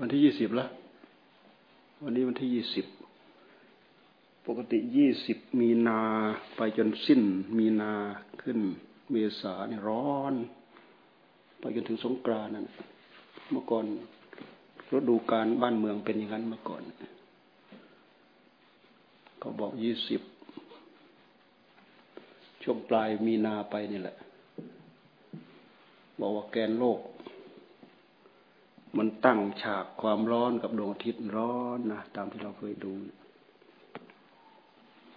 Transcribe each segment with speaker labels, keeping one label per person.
Speaker 1: วันที่ยี่สิบแล้ววันนี้วันที่ยี่สิบปกติยี่สิบมีนาไปจนสิ้น มีนาขึ้น เมษาเนี่ยร้อน ไปจนถึงสงกรานนั่นเมื่อก่อนรถดูการบ้านเมืองเป็นอย่างนั้นเมื่อก่อน เขาบอกยี่สิบช่วงปลายมีนาไปนี่แหละ บอกว่าแกนโลก มันตั้งฉากความร้อนกับดวงอาทิตย์ร้อนนะตามที่เราเคยดู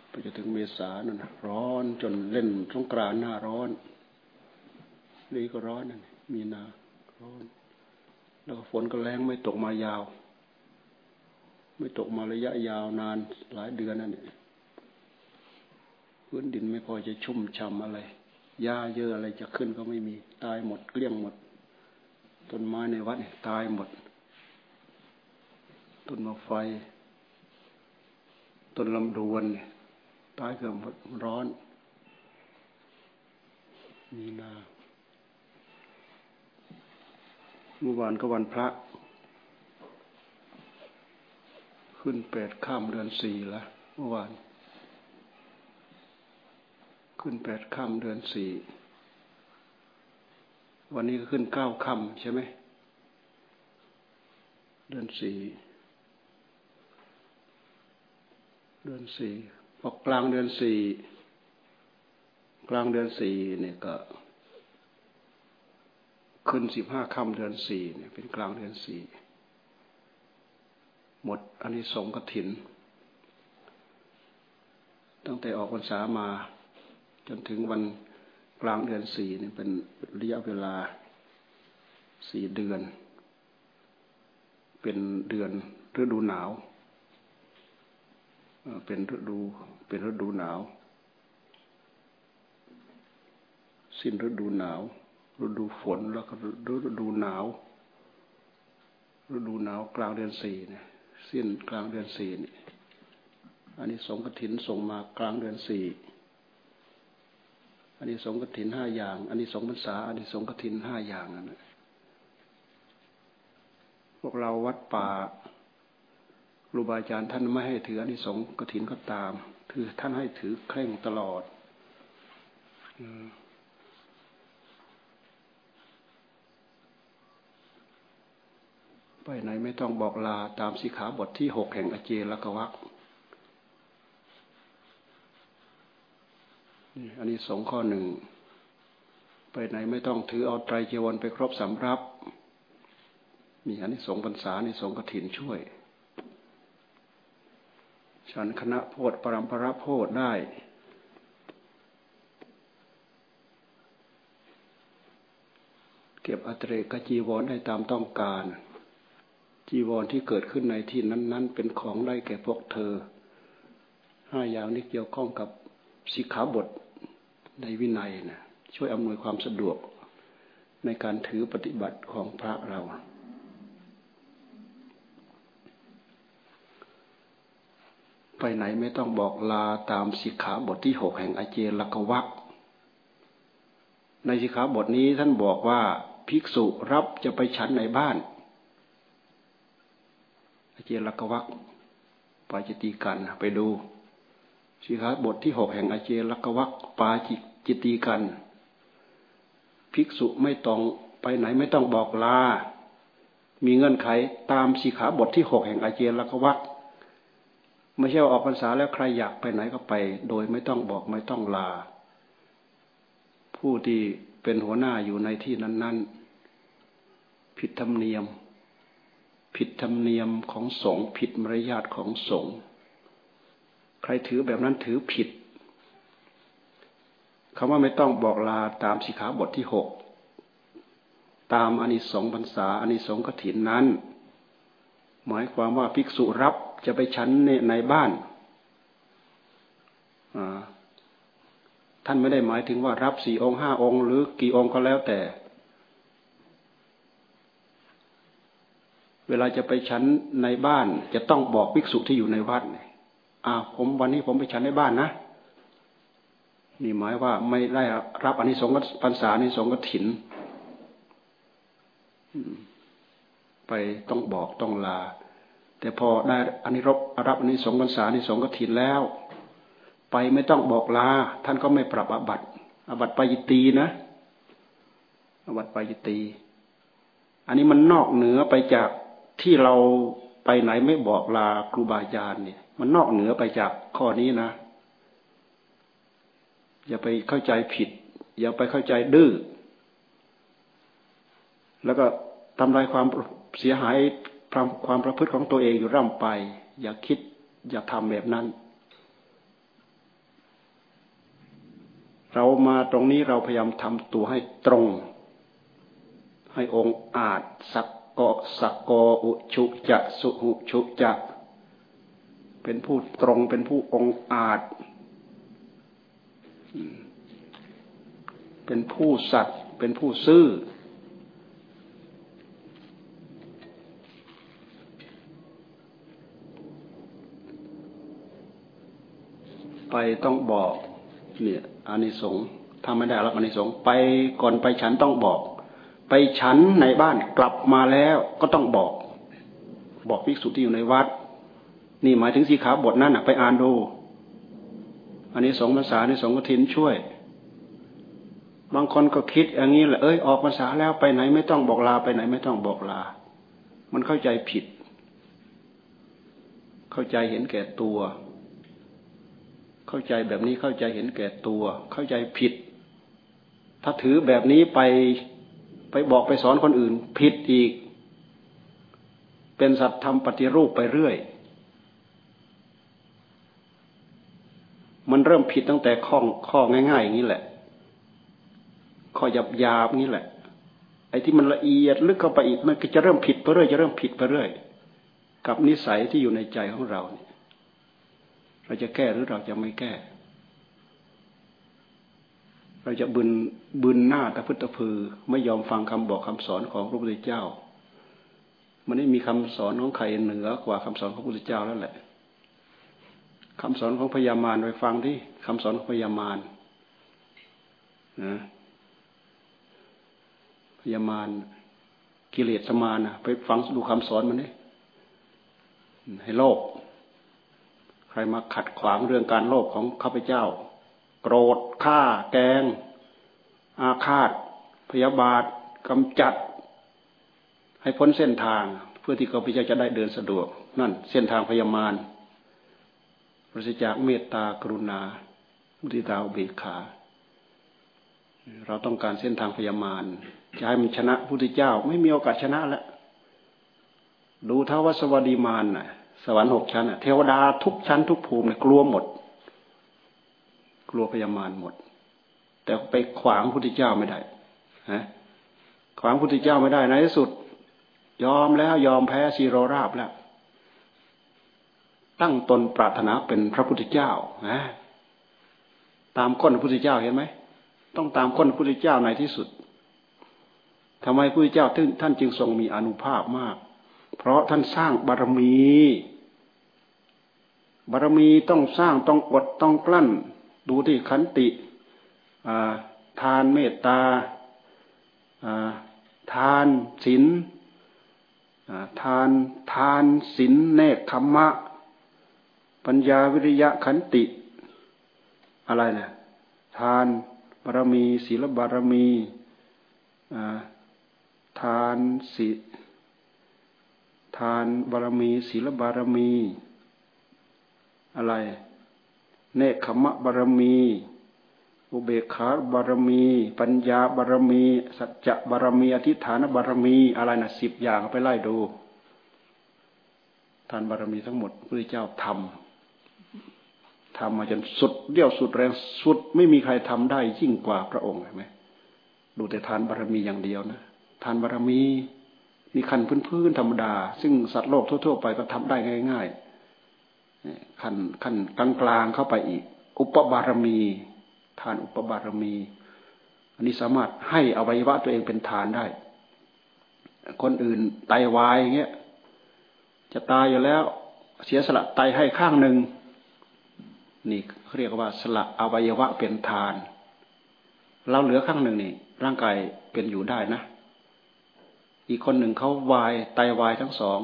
Speaker 1: ไปจนถึงเมษานั่นนะร้อนจนเล่นสงกรานหน้าร้อนนี่ก็ร้อนนั่นมีนาร้อน แล้วฝนก็แรงไม่ตกมายาว ไม่ตกมาระยะยาวนานหลายเดือนนั่นเองพื้นดินไม่พอจะชุ่มฉ่าอะไรหญ้าเยอะอะไรจะขึ้นก็ไม่มีตายหมดเกลี้ยงหมด ต้นไม้ในวัดตายหมด ต้นมะไฟ ต้นลำดวนเนี่ยตายเกือบหมดร้อน มีนาเมื่อวานก็วันพระ ขึ้นแปดข้ามเดือนสี่แล้วเมื่อวาน ขึ้นแปดข้ามเดือนสี่ วันนี้ก็ขึ้นเก้าคำใช่ไหม เดือนสี่ เดือนสี่พอกลางเดือนสี่ กลางเดือนสี่เนี่ยก็ ขึ้นสิบห้าคำเดือนสี่เนี่ยเป็นกลางเดือนสี่หมดอันนี้สงกถิน ตั้งแต่ออกพรรษามา จนถึงวัน กลางเดือนสี่นี่เป็นระยะเวลาสี่เดือน เป็นเดือนฤดูหนาวเป็นฤดูเป็นฤดูหนาว สิ้นฤดูหนาว ฤดูฝนแล้วก็ฤดูหนาว ฤดูหนาวกลางเดือนสี่เนี่ยสิ้นกลางเดือนสี่นี่อันนี้สงกถินส่งมากลางเดือนสี่ อันนี้สงกถินห้าอย่าง อันนี้สงพรรษา อันนี้สงกถินห้าอย่างนั่นพวกเราวัดป่าครูบาอาจารย์ท่านไม่ให้ถืออันนี้สงกถินก็ตามคือท่านให้ถือเคร่งตลอดไปไหนไม่ต้องบอกลาตามสิขาบทที่หกแห่งอเจลกวัก อันนี้สงข้อหนึ่ง ไปไหนไม่ต้องถือเอาไตรเจวนไปครบสำรับ มีอันนี้สงพรรษาอันนี้สงกถินช่วย ฉันคณะโพธปรมประโพธได้เก็บอัตเรกจีวรได้ตามต้องการ จีวรที่เกิดขึ้นในที่นั้น ๆ เป็นของได้แก่พวกเธอห้าอย่างนี้เกี่ยวข้องกับ สิกขาบทในวินัยนะช่วยอำนวยความสะดวกในการถือปฏิบัติของพระเรา ไปไหนไม่ต้องบอกลาตามสิกขาบทที่หกแห่งอเจลกวักในสิกขาบทนี้ท่านบอกว่าภิกษุรับจะไปฉันในบ้าน อเจลกวักปาจิตีกันไปดู สิกขาบทที่หกแห่งอเจลกวักปาจิจิตีกัน ภิกษุไม่ต้องไปไหนไม่ต้องบอกลา มีเงื่อนไขตามสิกขาบทที่หกแห่งอเจลกวักไม่ใช่ว่าออกพรรษาแล้วใครอยากไปไหนก็ไป โดยไม่ต้องบอกไม่ต้องลา ผู้ที่เป็นหัวหน้าอยู่ในที่นั้น ๆ ผิดธรรมเนียม ผิดธรรมเนียมของสงฆ์ผิดมารยาทของสงฆ์ ใครถือแบบนั้นถือผิดคำว่าไม่ต้องบอกลาตามสิขาบทที่หกตามอนิสงส์พรรษาอนิสงส์กถินนั้น หมายความว่าภิกษุรับจะไปชั้นในบ้านท่านไม่ได้หมายถึงว่ารับสี่องค์ห้าองค์หรือกี่องค์ก็แล้วแต่ เวลาจะไปชั้นในบ้านจะต้องบอกภิกษุที่อยู่ในวัด อ่าผมวันนี้ผมไปชั้นในบ้านนะนี่หมายว่าไม่ได้รับอันนี้สงฆ์พรรษาอันนี้สงฆ์ถินไปต้องบอกต้องลา แต่พอได้อันนี้รบรับอันนี้สงพรรษานี่สงกถินแล้ว ไปไม่ต้องบอกลา ท่านก็ไม่ปรับอบัติอบัติปายตีนะอบัติปายตี อันนี้มันนอกเหนือไปจากที่เราไปไหนไม่บอกลาครูบาอาจารย์เนี่ย มันนอกเหนือไปจากข้อนี้นะ อย่าไปเข้าใจผิด อย่าไปเข้าใจดื้อแล้วก็ทำลายความเสียหายความประพฤติของตัวเองอยู่ร่ำไป อย่าคิด อย่าทำแบบนั้น เรามาตรงนี้เราพยายามทำตัวให้ตรง ให้องค์อาจสักกสักกอุชุจะ สุหุชุจะ เป็นผู้ตรงเป็นผู้องอาจ เป็นผู้สัตว์เป็นผู้ซื่อ ไปต้องบอกเนี่ยอานิสงส์ทำไม่ได้รับอานิสงส์ไปก่อนไปฉันต้องบอก ไปฉันในบ้านกลับมาแล้วก็ต้องบอก บอกภิกษุที่อยู่ในวัด นี่หมายถึงสีขาบทนั้นไปอ่านดู อันนี้สองภาษาในสองกฐินช่วย บางคนก็คิดอย่างนี้แหละเอ้ยออกภาษาแล้วไปไหนไม่ต้องบอกลาไปไหนไม่ต้องบอกลา มันเข้าใจผิด เข้าใจเห็นแก่ตัว เข้าใจแบบนี้เข้าใจเห็นแก่ตัว เข้าใจผิด ถ้าถือแบบนี้ไปไปบอกไปสอนคนอื่น ผิดอีก เป็นสัตว์ทำปฏิรูปไปเรื่อย มันเริ่มผิดตั้งแต่ข้อข้อง่ายๆอย่างนี้แหละ ข้อหยาบหยาบนี้แหละ ไอ้ที่มันละเอียดลึกเข้าไปอีกมันก็จะเริ่มผิดไปเรื่อยจะเริ่มผิดไปเรื่อยกับนิสัยที่อยู่ในใจของเราเนี่ย เราจะแก้หรือเราจะไม่แก้ เราจะบึนบึนหน้าตะพุทธพือ ไม่ยอมฟังคำบอกคำสอนของพระพุทธเจ้า มันไม่มีคำสอนของใครเหนือกว่าคำสอนของพระพุทธเจ้าแล้วแหละ คำสอนของพญามารไปฟังที่คำสอนของพญามารนะพญามารกิเลสมานนะไปฟังดูคำสอนมันนี่ให้โลภใครมาขัดขวางเรื่องการโลภของข้าพเจ้า โกรธฆ่า แกง อาฆาต พยาบาทกำจัด ให้พ้นเส้นทาง เพื่อที่ข้าพเจ้าจะได้เดินสะดวก นั่น เส้นทางพยามาร ราศจากเมตตากรุณามุติตาอุเบกขา เราต้องการเส้นทางพยามารจะให้มันชนะพุทธเจ้า ไม่มีโอกาสชนะแล้วดูเทาวสวัสดีมารน่ะ สวรรค์หกชั้นเทวดาทุกชั้นทุกภูมิกลัวหมด กลัวพยามารหมด แต่ไปขวางพุทธเจ้าไม่ได้ฮะขวางพุทธเจ้าไม่ได้ในที่สุด ยอมแล้วยอมแพ้ซีโรราบแล้ว ตั้งตนปรารถนาเป็นพระพุทธเจ้านะตามก้นพระพุทธเจ้าเห็นไหมต้องตามก้นพระพุทธเจ้าในที่สุดทำไมพระพุทธเจ้าท่านจึงทรงมีอนุภาพมาก เพราะท่านสร้างบารมี บารมีต้องสร้างต้องอดต้องกลั้น ดูที่ขันติทานเมตตาทานศีลทานทานศีลเนคขมะ ปัญญาวิริยะขันติ อะไรเนี่ยทานบารมี ศีลบารมีทานศีทานบารมี ศีลบารมี อะไร เนคขมะบารมี อุเบกขาบารมี ปัญญาบารมี สัจจะบารมี อธิฐานบารมี อะไรนะสิบอย่างไปไล่ดู ทานบารมีทั้งหมดพระเจ้าทำ ทำมาจนสุดเดี่ยวสุดแรงสุดไม่มีใครทำได้ยิ่งกว่าพระองค์เห็นไหมดูแต่ทานบารมีอย่างเดียวนะทานบารมีมีขั้นพื้นๆธรรมดา ซึ่งสัตว์โลกทั่วๆไปก็ทำได้ง่ายๆขั้นขั้นกลางๆเข้าไปอีก อุปบารมี ทานอุปบารมี อันนี้สามารถให้อวัยวะตัวเองเป็นทานได้ คนอื่นไตาวายอย่างเงี้ยจะตายอยู่แล้ว เสียสละไตให้ข้างหนึ่ง นี่เขาเรียกว่าสละอวัยวะเป็นทาน เราเหลือข้างหนึ่งนี่ ร่างกายเป็นอยู่ได้นะ อีกคนหนึ่งเขาวายไตวายทั้งสอง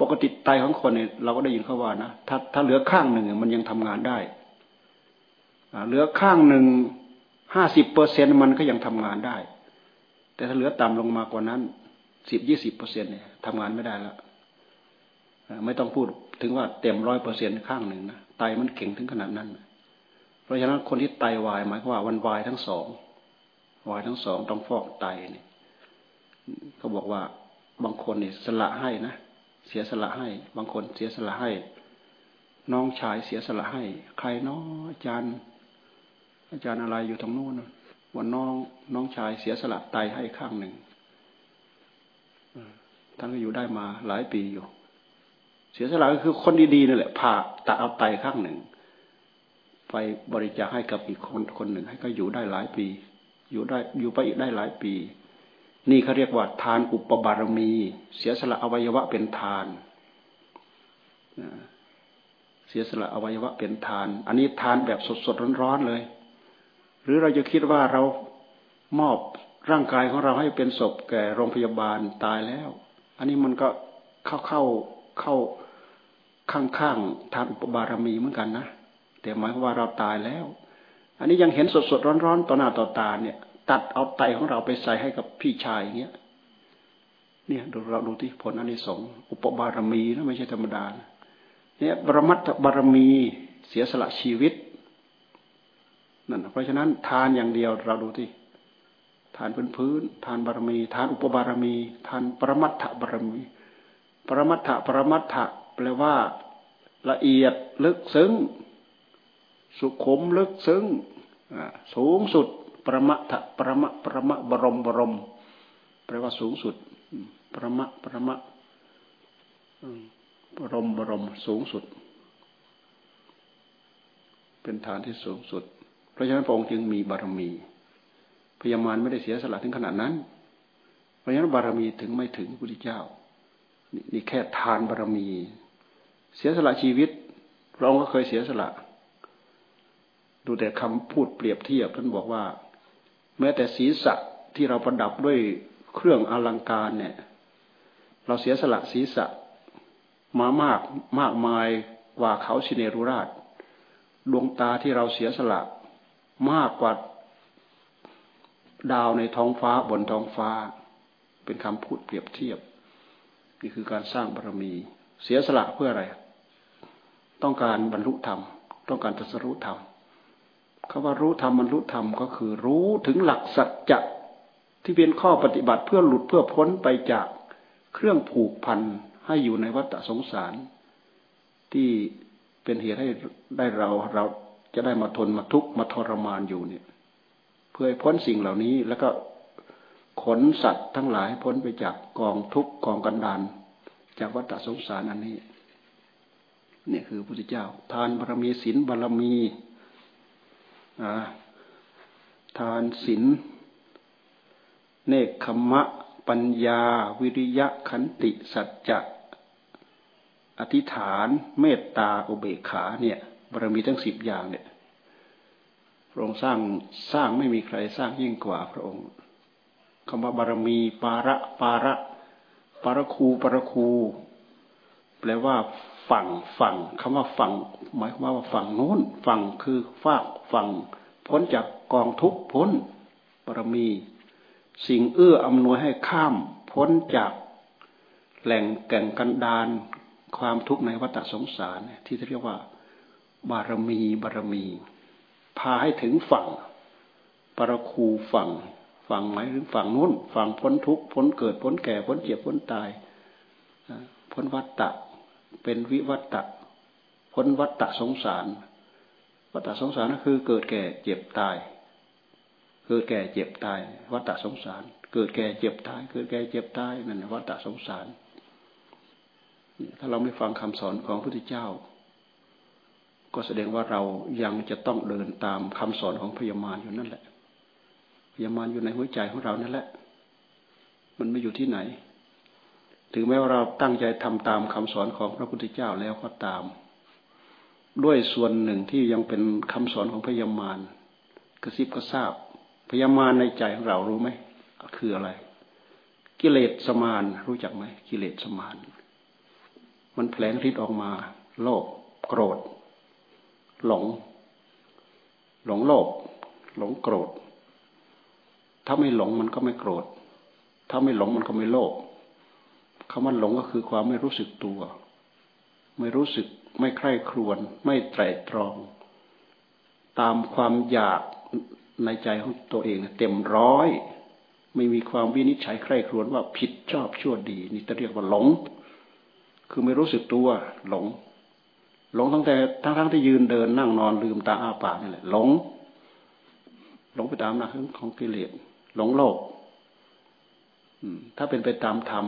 Speaker 1: ปกติไตของคนเนี่ยเราก็ได้ยินเขาว่านะถ้าถ้าเหลือข้างหนึ่งมันยังทำงานได้เหลือข้างหนึ่งห้าสิบเปอร์เซ็นมันก็ยังทำงานได้ แต่ถ้าเหลือต่ำลงมากว่านั้นสิบยี่สิบเปอร์เซ็นเนี่ยทำงานไม่ได้แล้วไม่ต้องพูดถึงว่าเต็มร้อยเปอร์เซ็นข้างหนึ่งนะ ไตมันเก่งถึงขนาดนั้น เพราะฉะนั้นคนที่ไตวายหมายความว่าวันวายทั้งสองวายทั้งสองต้องฟอกไตเนี่ยเขาบอกว่าบางคนเนี่ยสละให้นะเสียสละให้ บางคนเสียสละให้ น้องชายเสียสละให้ ใครน้องอาจารย์ อาจารย์อะไรอยู่ตรงโน้นวันน้องน้องชายเสียสละไตให้ข้างหนึ่งท่านก็อยู่ได้มาหลายปีอยู่ เสียสละก็คือคนดีๆนั่นแหละผ่าตัดเอาไตข้างหนึ่ง ไปบริจาคให้กับอีกคนคนหนึ่ง ให้ก็อยู่ได้หลายปี อยู่ได้อยู่ไปอีกได้หลายปี นี่เขาเรียกว่าทานอุปบารมี เสียสละอวัยวะเป็นทานเสียสละอวัยวะเป็นทาน อันนี้ทานแบบสดๆร้อนๆเลย หรือเราจะคิดว่าเรามอบร่างกายของเราให้เป็นศพแก่โรงพยาบาลตายแล้ว อันนี้มันก็เข้าเข้าเข้า ข้างข้างทานอุปบารมีเหมือนกันนะแต่หมายความว่าเราตายแล้ว อันนี้ยังเห็นสดสดร้อนร้อนต่อหน้าต่อตาเนี่ย ตัดเอาไตของเราไปใส่ให้กับพี่ชายอย่างเงี้ยเนี่ยดูเราดูที่ผลอันนี้สงอุปบารมีนะไม่ใช่ธรรมดาเนี่ยบรมัตบารมีเสียสละชีวิตนั่นเพราะฉะนั้นทานอย่างเดียวเราดูที่ทานพื้นพื้นทานบารมี ทานอุปบารมี ทานปรมัตถบารมี ปรมัตถปรมัตถ แปลว่า ละเอียดลึกซึ้ง สุขุมลึกซึ้งสูงสุดประมัตถประมะประมะบรมบรม แปลว่าสูงสุด ประมะประมะบรมบรมสูงสุด เป็นฐานที่สูงสุด เพราะฉะนั้นพระองค์จึงมีบารมีพญามารไม่ได้เสียสละถึงขนาดนั้น เพราะฉะนั้นบารมีถึงไม่ถึงพระพุทธเจ้า นี่แค่ทานบารมี เสียสละชีวิตเราก็เคยเสียสละ ดูแต่คำพูดเปรียบเทียบท่านบอกว่า แม้แต่ศีรษะที่เราประดับด้วยเครื่องอลังการเนี่ย เราเสียสละศีรษะ มามากมากมายกว่าเขาชินเนรุราช ดวงตาที่เราเสียสละมากกว่าดาวในท้องฟ้าบนท้องฟ้า เป็นคำพูดเปรียบเทียบ นี่คือการสร้างบารมี เสียสละเพื่ออะไร ต้องการบรรลุธรรม ต้องการตรัสรู้ธรรมคาว่ารู้ธรรมบรรลุธรรมก็คือ รู้ถึงหลักสัจจะที่เป็นข้อปฏิบัติเพื่อหลุดเพื่อพ้นไปจากเครื่องผูกพันให้อยู่ในวัฏสงสาร ที่เป็นเหตุให้ได้เราเราจะได้มาทนมาทุกข์มาทรมานอยู่เนี่ย เพื่อพ้นสิ่งเหล่านี้แล้วก็ขนสัตว์ทั้งหลายพ้นไปจากกองทุกกองกันดานจากวัฏสงสารอันนี้ นี่คือพระพุทธเจ้า ทานบารมีศีลบารมีทานศีลเนคขมะ ปัญญา วิริยะขันติ สัจจะ อธิษฐาน เมตตาอุเบกขาเนี่ยบารมีทั้งสิบอย่างเนี่ยพระองค์สร้างสร้างไม่มีใครสร้างยิ่งกว่าพระองค์คำว่าบารมีปาระปาระปารคูปารคู แปลว่า ฝั่งฝั่งคำว่าฝั่งหมายความว่าฝั่งโน้นฝั่งคือฟากฝั่งพ้นจากกองทุกพ้นบารมี สิ่งเอื้ออำนวยให้ข้ามพ้นจากแหล่งแก่งกันดานความทุกข์ในวัฏสงสารที่เรียกว่า บารมีบารมี พาให้ถึงฝั่งปรคูฝั่งฝั่งหมายถึงฝั่งนู้นฝั่งพ้นทุกข์พ้นเกิดพ้นแก่พ้นเจ็บพ้นตายพ้นวัฏฏะ เป็นวิวัฏฏะพ้นวัฏฏะสงสาร วัฏฏะสงสารก็คือเกิดแก่เจ็บตาย เกิดแก่เจ็บตาย วัฏฏะสงสาร เกิดแก่เจ็บตาย เกิดแก่เจ็บตายนั่นวัฏฏะสงสาร ถ้าเราไม่ฟังคำสอนของพระพุทธเจ้า ก็แสดงว่าเรายังจะต้องเดินตามคำสอนของพญามารอยู่นั่นแหละพญามารอยู่ในหัวใจของเรานั่นแหละ มันไม่อยู่ที่ไหน ถึงแม้ว่าเราตั้งใจทำตามคำสอนของพระพุทธเจ้าแล้วก็ตาม ด้วยส่วนหนึ่งที่ยังเป็นคำสอนของพญามารกระซิบกระซาบพญามารในใจของเรารู้ไหมคืออะไรกิกิเลสสมานรู้จักไหมกิเลสสมาน มันแผลงฤทธิ์ออกมา โลภโกรธ หลง หลงโลภหลงโกรธ ถ้าไม่หลงมันก็ไม่โกรธ ถ้าไม่หลงมันก็ไม่โลภ คำว่าหลงก็คือความไม่รู้สึกตัว ไม่รู้สึกไม่ใคร่ครวญไม่ไตรตรอง ตามความอยากในใจของตัวเองเต็มร้อย ไม่มีความวินิจฉัยใคร่ครวญว่าผิดชอบชั่วดี นี่จะเรียกว่าหลง คือไม่รู้สึกตัวหลง หลงตั้งแต่ทั้งทั้งที่ยืนเดินนั่งนอนลืมตาอ้าปากนี่แหละหลง หลงไปตามหน้าของกิเลสหลงโลกถ้าเป็นไปตามธรรม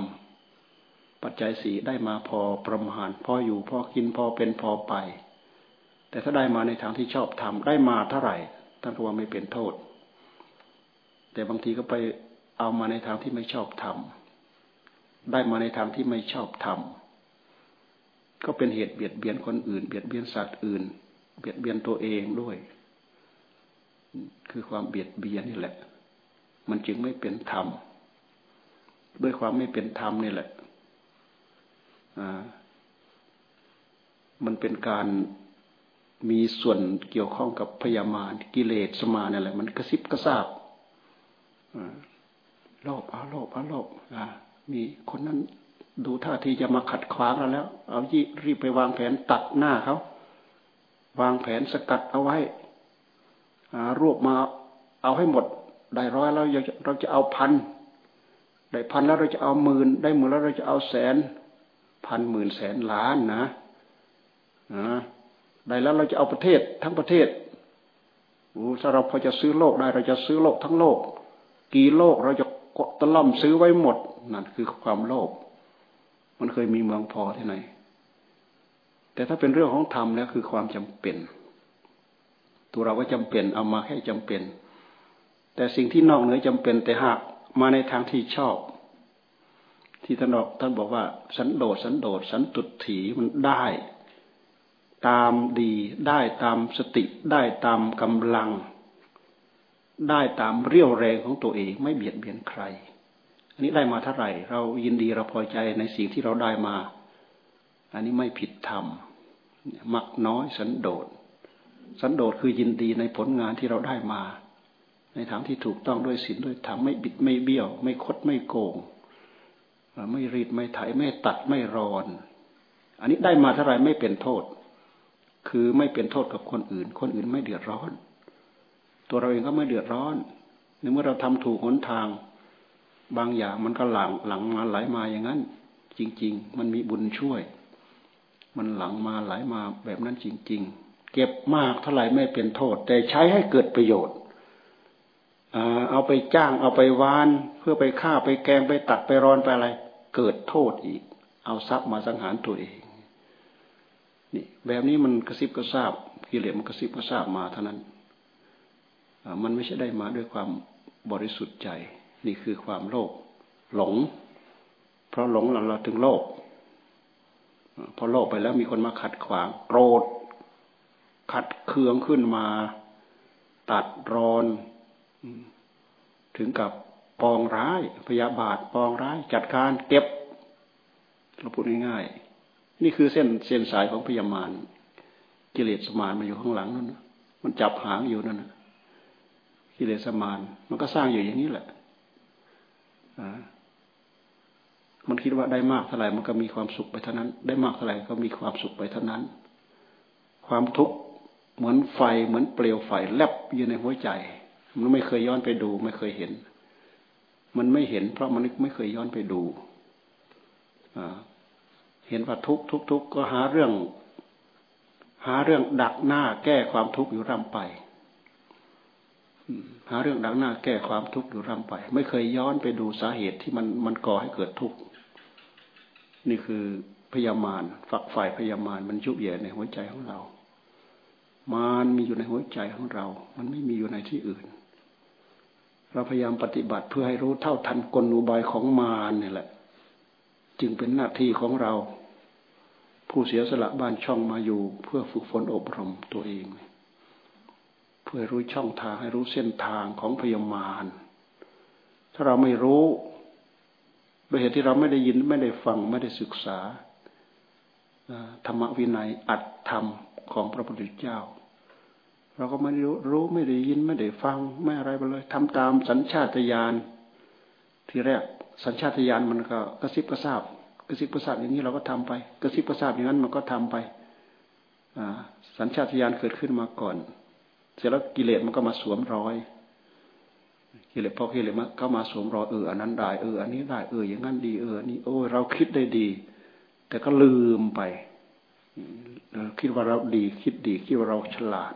Speaker 1: ปัจจัยสี่ได้มาพอประมาณพออยู่พอกินพอเป็นพอไป แต่ถ้าได้มาในทางที่ชอบทำได้มาเท่าไหร่ท่านก็ว่าไม่เป็นโทษ แต่บางทีก็ไปเอามาในทางที่ไม่ชอบทำได้มาในทางที่ไม่ชอบทำก็เป็นเหตุเบียดเบียนคนอื่น เบียดเบียนสัตว์อื่น เบียดเบียนตัวเองด้วย คือความเบียดเบียนนี่แหละ มันจึงไม่เป็นธรรมด้วยความไม่เป็นธรรมนี่แหละ มันเป็นการมีส่วนเกี่ยวข้องกับพยามารกิเลสสมาเนี่ยแหละมันกระซิบกระซาบโลภอาโลภอาโลภมีคนนั้นดูท่าทีจะมาขัดขวางเราแล้ว เอายี่รีบไปวางแผนตัดหน้าเขา วางแผนสกัดเอาไว้รวบมาเอาให้หมด ได้ร้อยแล้วเราจะเอาพันได้พันแล้วเราจะเอาหมื่นได้หมื่นแล้วเราจะเอาแสน พันหมื่นแสนล้านนะนะได้แล้วเราจะเอาประเทศทั้งประเทศถ้าเราพอจะซื้อโลกได้ เราจะซื้อโลกทั้งโลก กี่โลกเราจะตะล่อมซื้อไว้หมดนั่นคือความโลภมันเคยมีเมืองพอที่ไหน แต่ถ้าเป็นเรื่องของธรรมแล้วคือความจำเป็น ตัวเราก็จำเป็นเอามาแค่จำเป็น แต่สิ่งที่นอกเหนือจำเป็นแต่หากมาในทางที่ชอบ ที่ท่านบอกท่านบอกว่า สันโดษสันโดษสันตุถีมันได้ ตามดีได้ตามสติได้ตามกำลัง ได้ตามเรี่ยวแรงของตัวเองไม่เบียดเบียนใคร อันนี้ได้มาเท่าไหร่ เรายินดีเราพอใจในสิ่งที่เราได้มา อันนี้ไม่ผิดธรรมมักน้อยสันโดษสันโดษคือยินดีในผลงานที่เราได้มา ในทางที่ถูกต้องด้วยศีลด้วยธรรมไม่บิดไม่เบี้ยว ไม่คดไม่โกง ไม่รีดไม่ไถไม่ตัดไม่รอน อันนี้ได้มาเท่าไรไม่เป็นโทษ คือไม่เป็นโทษกับคนอื่น คนอื่นไม่เดือดร้อน ตัวเราเองก็ไม่เดือดร้อนในเมื่อเราทำถูกหนทาง บางอย่างมันก็หลังหลังมาไหลมาอย่างนั้น จริง ๆ มันมีบุญช่วย มันหลังมาไหลมาแบบนั้นจริง ๆ เก็บมากเท่าไหร่ไม่เป็นโทษ แต่ใช้ให้เกิดประโยชน์เอาไปจ้างเอาไปวาน เพื่อไปฆ่าไปแกงไปตัดไปรอนไปอะไร เกิดโทษอีก เอาทรัพย์มาสังหารตัวเอง นี่ แบบนี้มันกระซิบกระซาบกิเลสมันกระซิบกระซาบมาเท่านั้นมันไม่ใช่ได้มาด้วยความบริสุทธิ์ใจ นี่คือความโลภหลง เพราะหลงเราเราถึงโลภพอโลภไปแล้วมีคนมาขัดขวางโกรธ ขัดเคืองขึ้นมา ตัดรอน ถึงกับ ปองร้าย พยาบาทปองร้าย จัดการเก็บเราพูดง่ายๆนี่คือเส้นเส้นสายของพยามารกิเลสสมานมันอยู่ข้างหลังนั่นมันจับหางอยู่นั่นกิเลสสมานมันก็สร้างอยู่อย่างนี้แหละมันคิดว่าได้มากเท่าไหร่มันก็มีความสุขไปเท่านั้น ได้มากเท่าไหร่ก็มีความสุขไปเท่านั้น ความทุกข์เหมือนไฟเหมือนเปลวไฟแลบอยู่ในหัวใจ มันไม่เคยย้อนไปดูไม่เคยเห็น มันไม่เห็น เพราะมันไม่เคยย้อนไปดูเห็นว่าทุกทุกทุกก็หาเรื่อง หาเรื่องดักหน้าแก้ความทุกข์อยู่ร่ำไปหาเรื่องดักหน้าแก้ความทุกข์อยู่ร่ำไป ไม่เคยย้อนไปดูสาเหตุที่มันมันก่อให้เกิดทุกข์นี่คือพยามารฝักฝ่ายพยามารมันยุบแย่ในหัวใจของเรามันมีอยู่ในหัวใจของเรา มันไม่มีอยู่ในที่อื่น เราพยายามปฏิบัติเพื่อให้รู้เท่าทันกลอุบายของมารเนี่ยแหละ จึงเป็นหน้าที่ของเรา ผู้เสียสละบ้านช่องมาอยู่ เพื่อฝึกฝนอบรมตัวเอง เพื่อรู้ช่องทางให้รู้เส้นทางของพยามารถ้าเราไม่รู้โดยเหตุที่เราไม่ได้ยินไม่ได้ฟังไม่ได้ศึกษาธรรมวินัยอัตธรรมของพระพุทธเจ้า เราก็ไม่รู้รู้ไม่ได้ยินไม่ได้ฟังไม่อะไรไปเลยทำตามสัญชาตญาณที่แรกสัญชาตญาณมันก็กระซิบกระซาบกระซิบกระซาบอย่างนี้เราก็ทำไปกระซิบกระซาบอย่างนั้นมันก็ทำไปสัญชาตญาณเกิดขึ้นมาก่อน เสร็จแล้วกิเลสมันก็มาสวมรอยกิเลสพอกิเลสมันก็มาสวมรอยเอออันนั้นได้เอออันนี้ได้เอออย่างนั้นดีเออนี่โอ้เราคิดได้ดี แต่ก็ลืมไปคิดว่าเราดีคิดดีคิดว่าเราฉลาด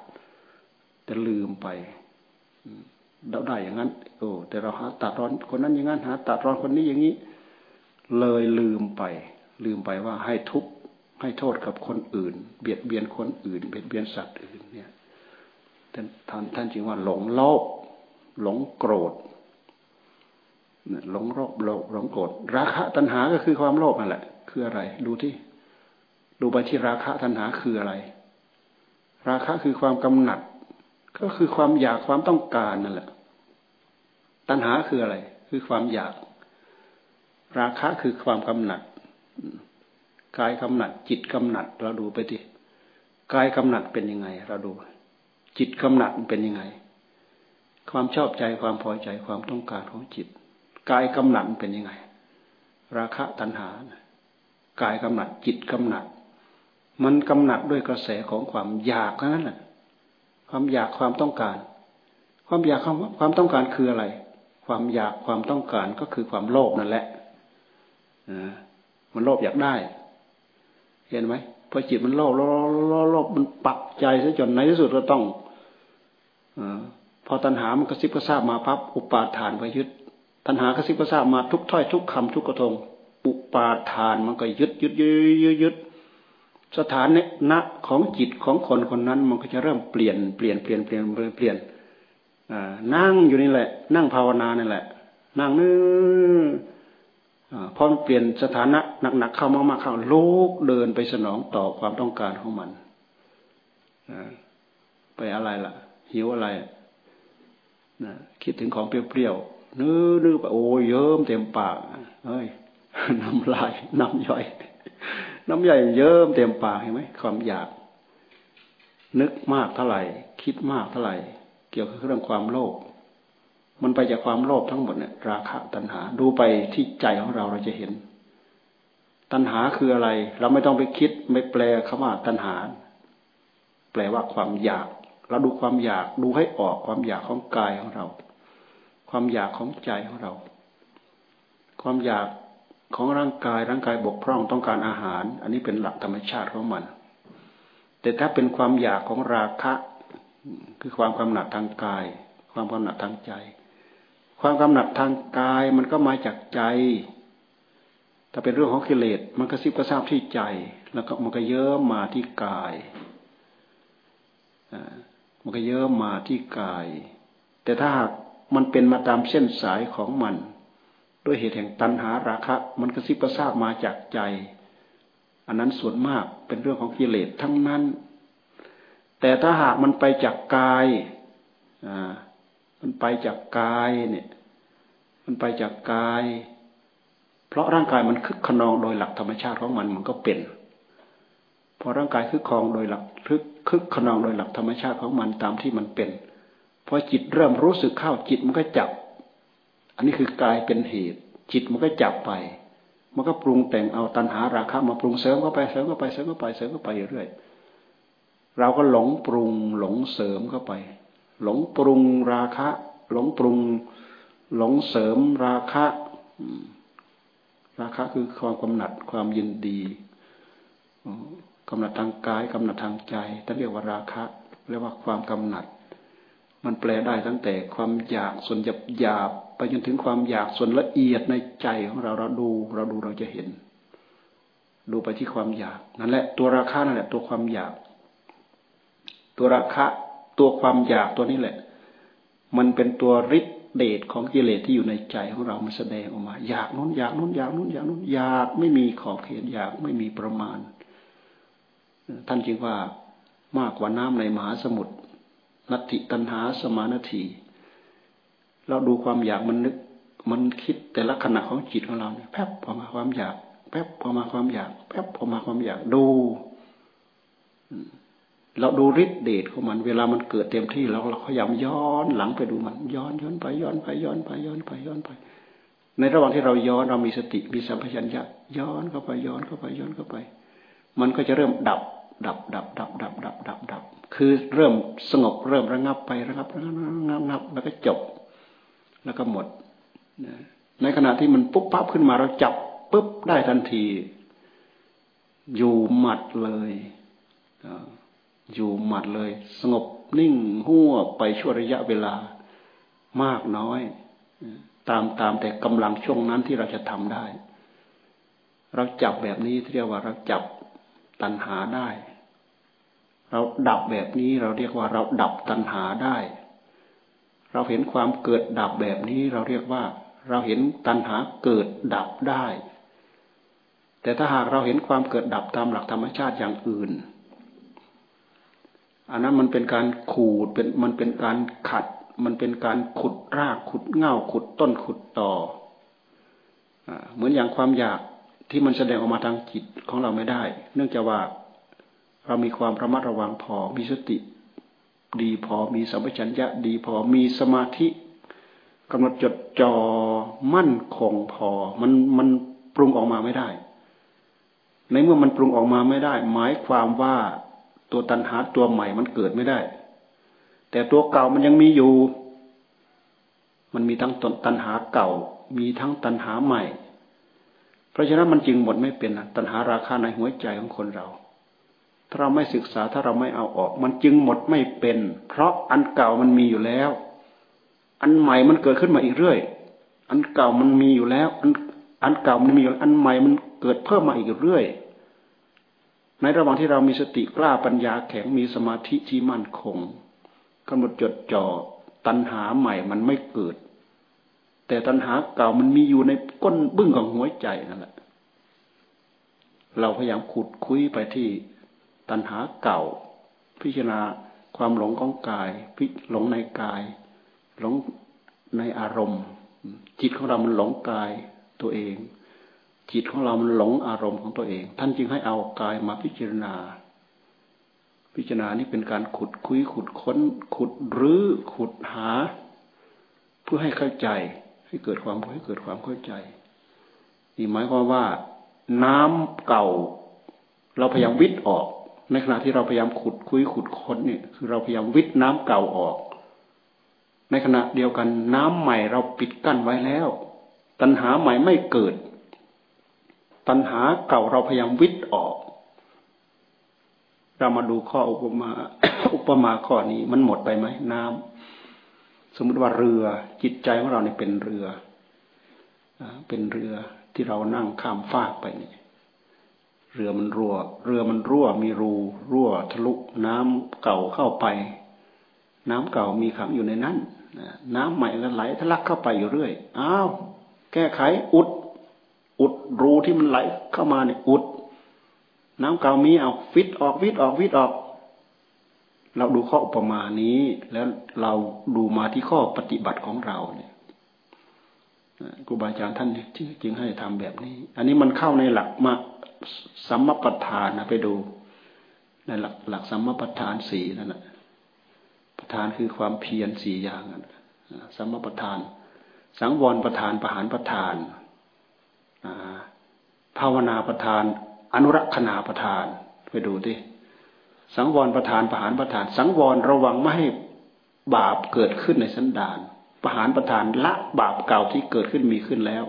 Speaker 1: แต่ลืมไปเราได้อย่างนั้น โอ้แต่เราหาตัดร้อนคนนั้นอย่างนั้น หาตัดร้อนคนนี้อย่างนี้ เลยลืมไป ลืมไปว่าให้ทุกข์ให้โทษกับคนอื่น เบียดเบียนคนอื่น เบียดเบียนสัตว์อื่น เนี่ยท่านท่านจึงว่าหลงโลภหลงโกรธหลงโลภหลงโกรธราคะตัณหาก็คือความโลภนั่นแหละ คืออะไร ดูที่ดูไปที่ราคะตัณหาคืออะไร ราคะคือความกำหนัด ก็คือความอยากความต้องการนั่นแหละ ตัณหาคืออะไร คือความอยาก ราคะคือความกำหนัดกายกำหนัด จิตกำหนัด เราดูไปดิกายกำหนัดเป็นยังไง เราดู จิตกำหนัดเป็นยังไง ความชอบใจความพอใจความต้องการของจิตกายกำหนัดเป็นยังไง ราคะตัณหากายกำหนัดจิตกำหนัด มันกำหนัดด้วยกระแสของความอยากนั้นแหละ ความอยากความต้องการ ความอยากความความต้องการคืออะไร ความอยากความต้องการก็คือความโลภนั่นแหละมันโลภอยากได้ เห็นไหมพอจิตมันโลภโลภโลภมันปักใจซะจนในที่สุดก็ต้องอพอตัณหามันกระซิบกระซาบมาพับอุปาทานไปยึด ตัณหากระซิบกระซาบมาทุกถ้อยทุกคำทุกกระทง อุปาทานมันก็ยึดยึดยึดยึดยึด สถานะของจิตของคนคนนั้น มันก็จะเริ่มเปลี่ยนเปลี่ยนเปลี่ยนเปลี่ยนเปลี่ยนเปลี่ยนนั่งอยู่นี่แหละ นั่งภาวนานี่แหละ นั่งนึพอเปลี่ยนสถานะหนักๆเข้ามากๆเข้าลูกเดินไปสนองต่อความต้องการของมันไปอะไรล่ะ หิวอะไรนะคิดถึงของเปรี้ยวๆนื้อนื้อไปโอ้ยเยิ้มเต็มปากเฮ้ยน้ำลายน้ำย่อย น้ำย่อยเยิ้มเต็มปากเห็นไหมความอยาก นึกมากเท่าไหร่ คิดมากเท่าไหร่ เกี่ยวกับเรื่องความโลภมันไปจากความโลภทั้งหมดเนี่ยราคะตัณหา ดูไปที่ใจของเราเราจะเห็น ตัณหาคืออะไร เราไม่ต้องไปคิดไม่แปลคำว่าตัณหา แปลว่าความอยาก เราดูความอยากดูให้ออกความอยากของกายของเรา ความอยากของใจของเรา ความอยาก ของร่างกายร่างกายบกพร่องต้องการอาหาร อันนี้เป็นหลักธรรมชาติของมัน แต่ถ้าเป็นความอยากของราคะ คือความกำหนัดทางกาย ความกำหนัดทางใจ ความกำหนัดทางกายมันก็มาจากใจ ถ้าเป็นเรื่องของกิเลสมันก็ซิบกระซาบที่ใจ แล้วก็มันก็เยิ้มมาที่กายมันก็เยิ้มมาที่กาย แต่ถ้ามันเป็นมาตามเส้นสายของมัน ด้วยเหตุแห่งตัณหาราคะ มันก็ซิบกระซาบมาจากใจ อันนั้นส่วนมากเป็นเรื่องของกิเลสทั้งนั้น แต่ถ้าหากมันไปจากกายอ่ามันไปจากกายเนี่ย มันไปจากกาย เพราะร่างกายมันคึกขนองโดยหลักธรรมชาติของมันมันก็เป็น พอร่างกายคึกคองโดยหลักคึกคึกขนองโดยหลักธรรมชาติของมันตามที่มันเป็น พอจิตเริ่มรู้สึกเข้าจิตมันก็จับ อันนี้คือกายเป็นเหตุ จิตมันก็จับไป มันก็ปรุงแต่งเอาตัณหาราคะ มาปรุงเสริมเข้าไปเสริมเข้าไปเสริมเข้าไปเสริมเข้าไปเรื่อยเราก็หลงปรุงหลงเสริมเข้าไป หลงปรุงราคะ หลงปรุง หลงเสริมราคะราคะคือความกำหนัดความยินดีกำหนัดทางกายกำหนัดทางใจท่านเรียกว่าราคะเรียกว่าความกำหนัด มันแปลได้ตั้งแต่ความอยากส่วนหยาบหยาบ ไปจนถึงความอยากส่วนละเอียดในใจของเราเราดูเราดูเราจะเห็น ดูไปที่ความอยากนั่นแหละตัวราคะนั่นแหละ ตัวความอยาก ตัวราคะตัวความอยากตัวนี้แหละ มันเป็นตัวฤทธิเดชของกิเลสที่อยู่ในใจของเรามันแสดงออกมา อยากนู้นอยากนู้นอยากนู้นอยากนู้นอยากไม่มีขอบเขตอยากไม่มีประมาณ ท่านจึงว่ามากกว่าน้ำในมหาสมุทรนัตติตันหาสมานที เราดูความอยากมันนึก มันคิดแต่ละขณะของจิตของเราเนี่ยแป๊บพอมาความอยาก แป๊บพอมาความอยาก แป๊บพอมาความอยากดูเราดูฤทธิเดชของมัน เวลามันเกิดเต็มที่เราเราพยายามย้อนหลังไปดูมัน ย้อนย้อนไปย้อนไปย้อนไปย้อนไปย้อนไป ในระหว่างที่เราย้อนเรามีสติมีสัมผัสัญญะย้อนเข้าไปย้อนเข้าไปย้อนเข้าไป มันก็จะเริ่มดับ ดับดับดับดับดับดับดับ คือเริ่มสงบเริ่มระงับไประงับระงับระงับแล้วก็จบ แล้วก็หมดในขณะที่มันปุ๊บปั๊บขึ้นมาเราจับปุ๊บได้ทันที อยู่หมัดเลยอยู่หมัดเลย สงบนิ่งหัวไปชั่วระยะเวลามากน้อย ตามตามแต่กำลังช่วงนั้นที่เราจะทำได้ เราจับแบบนี้เรียกว่าเราจับตัณหาได้ เราดับแบบนี้เราเรียกว่าเราดับตัณหาได้ เราเห็นความเกิดดับแบบนี้เราเรียกว่า เราเห็นตัณหาเกิดดับได้ แต่ถ้าหากเราเห็นความเกิดดับตามหลักธรรมชาติอย่างอื่น อันนั้นมันเป็นการขูดเป็นมันเป็นการขัด มันเป็นการขุดรากขุดเง่าขุดต้นขุดต่อเหมือนอย่างความอยากที่มันแสดงออกมาทางจิตของเราไม่ได้ เนื่องจากว่าเรามีความระมัดระวังพอมีสติ ดีพอมีสัมปชัญญะดีพอมีสมาธิกำหนดจดจ่อมั่นคงพอ มันมันปรุงออกมาไม่ได้ ในเมื่อมันปรุงออกมาไม่ได้ หมายความว่าตัวตัณหาตัวใหม่มันเกิดไม่ได้ แต่ตัวเก่ามันยังมีอยู่ มันมีทั้งตัณหาเก่า มีทั้งตัณหาใหม่ เพราะฉะนั้นมันจึงหมดไม่เป็นตัณหาราคาในหัวใจของคนเรา ถ้าเราไม่ศึกษาถ้าเราไม่เอาออก มันจึงหมดไม่เป็น เพราะอันเก่ามันมีอยู่แล้ว อันใหม่มันเกิดขึ้นมาอีกเรื่อย อันเก่ามันมีอยู่แล้ว อันอันเก่ามันมีอยู่อันใหม่มันเกิดเพิ่มมาอีกเรื่อย ในระหว่างที่เรามีสติกล้าปัญญาแข็งมีสมาธิที่มั่นคงกำหนดจดจ่อตัณหาใหม่มันไม่เกิด แต่ตัณหาเก่ามันมีอยู่ในก้นบึ้งของหัวใจนั่นแหละเราพยายามขุดคุยไปที่ ตัณหาเก่า พิจารณาความหลงของกายพิหลงในกาย หลงในอารมณ์ จิตของเรามันหลงกายตัวเอง จิตของเรามันหลงอารมณ์ของตัวเอง ท่านจึงให้เอากายมาพิจารณา พิจารณานี่เป็นการขุดคุยขุดค้น ขุดรื้อขุดหา เพื่อให้เข้าใจ ให้เกิดความให้เกิดความเข้าใจนี่หมายความว่า น้ำเก่า เราพยายามวิทย์ออก ในขณะที่เราพยายามขุดคุยขุดค้นเนี่ยคือเราพยายามวิทย์น้ำเก่าออก ในขณะเดียวกันน้ำใหม่เราปิดกั้นไว้แล้ว ตัณหาใหม่ไม่เกิด ตัณหาเก่าเราพยายามวิทย์ออก เรามาดูข้ออุปมาอุปมาข้อนี้มันหมดไปไหมน้ำสมมติว่าเรือจิตใจของเราเนี่ยเป็นเรือเป็นเรือที่เรานั่งข้ามฟากไปเนี่ย เรือมันรั่ว เรือมันรั่ว มีรูรั่วทะลุน้ำเก่าเข้าไป น้ำเก่ามีขังอยู่ในนั้นน้ำใหม่ก็ไหลทะลักเข้าไปอยู่เรื่อย อ้าว แก้ไขอุด อุดรูที่มันไหลเข้ามาเนี่ยอุด น้ำเก่ามีเอาฟิตออกวิตออกวิตออก เราดูข้ออุปมานี้ แล้วเราดูมาที่ข้อปฏิบัติของเราเนี่ยครูบาอาจารย์ท่านจึงให้ทำแบบนี้ อันนี้มันเข้าในหลักมา สัมมปทานนะไปดูในหลักหลักสัมมปทานสี่นั่นแหละประธานคือความเพียรสี่อย่างสัมมปทาน สังวรประธานประหารประธานภาวนาประทาน อนุรักษณาประทาน ไปดูดิสังวรประทานประหารประทาน สังวรระวังไม่ให้บาปเกิดขึ้นในสันดานประหารประทานละบาปเก่าที่เกิดขึ้นมีขึ้นแล้ว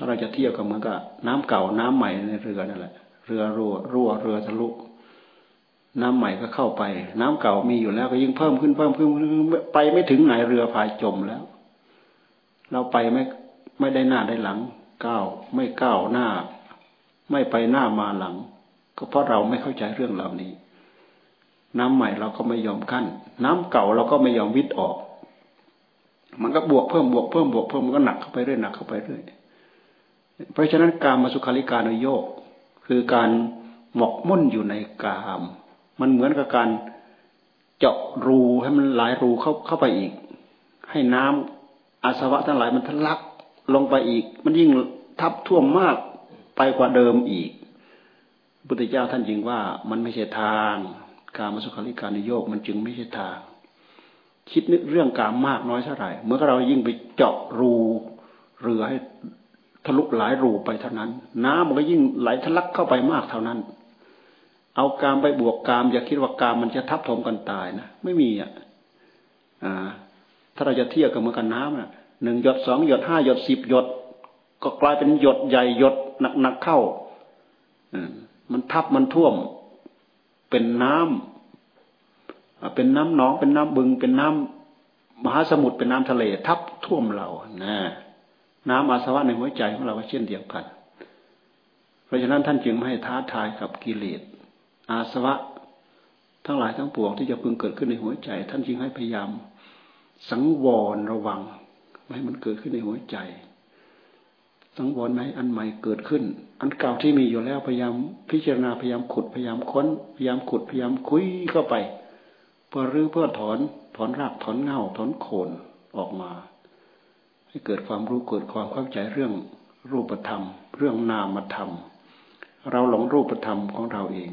Speaker 1: ถ้าเราจะเทียบกับเหมือนกับน้ำเก่าน้ำใหม่ในเรือนั่นแหละ เรือรั่วรั่วเรือทะลุ น้ำใหม่ก็เข้าไป น้ำเก่ามีอยู่แล้วก็ยิ่งเพิ่มขึ้นเพิ่มขึ้นไปไม่ถึงไหนเรือพายจมแล้ว เราไปไม่ไม่ได้หน้าได้หลังก้าวไม่ก้าวหน้า ไม่ไปหน้ามาหลัง ก็เพราะเราไม่เข้าใจเรื่องเหล่านี้ น้ำใหม่เราก็ไม่ยอมขั้น น้ำเก่าเราก็ไม่ยอมวิทย์ออก มันก็บวกเพิ่มบวกเพิ่มบวกเพิ่มมันก็หนักเข้าไปเรื่อยหนักเข้าไปเรื่อย เพราะฉะนั้นการมาสุขาริการโยก คือการหมกมุ่นอยู่ในกาม มันเหมือนกับการเจาะรูให้มันหลายรูเข้าเข้าไปอีก ให้น้ำอาสวะทั้งหลายมันทะลักลงไปอีก มันยิ่งทับท่วมมากไปกว่าเดิมอีก พุทธเจ้าท่านจึงว่ามันไม่ใช่ทาง การมาสุขาริการนิโยกมันจึงไม่ใช่ทาง คิดนึกเรื่องการมากน้อยเท่าไหร่ เมื่อเรายิ่งไปเจาะรูเรือให้ ทะลุหลายรูไปเท่านั้น น้ำมันก็ยิ่งไหลทะลักเข้าไปมากเท่านั้น เอากามไปบวกกาม อย่าคิดว่ากามมันจะทับถมกันตายนะไม่มีอะถ้าเราจะเทียบกับเมื่อกันน้ำอะหนึ่งหยดสองหยดห้าหยดสิบหยด ก็กลายเป็นหยดใหญ่หยดหนักๆเข้ามันทับมันท่วม เป็นน้ำเป็นน้ำหนองเป็นน้ำบึง เป็นน้ำมหาสมุทรเป็นน้ำทะเล ทับท่วมเรานะ น้ำอาสวะในหัวใจของเราก็เช่นเดียวกัน เพราะฉะนั้นท่านจึงไม่ให้ท้าทายกับกิเลสอาสวะ ทั้งหลายทั้งปวงที่จะพึงเกิดขึ้นในหัวใจ ท่านจึงให้พยายาม สังวรระวัง ไม่ให้มันเกิดขึ้นในหัวใจ สังวรไม่ให้อันใหม่เกิดขึ้น อันเก่าที่มีอยู่แล้วพยายามพิจารณาพยายามขุดพยายามค้น พยายามขุดพยายามคุยเข้าไปเพื่อรื้อเพื่อถอนถอนรากถอนเงาถอนโคนออกมา ให้เกิดความรู้เกิดความเข้าใจเรื่องรูปธรรม เรื่องนามธรรม เราหลงรูปธรรมของเราเอง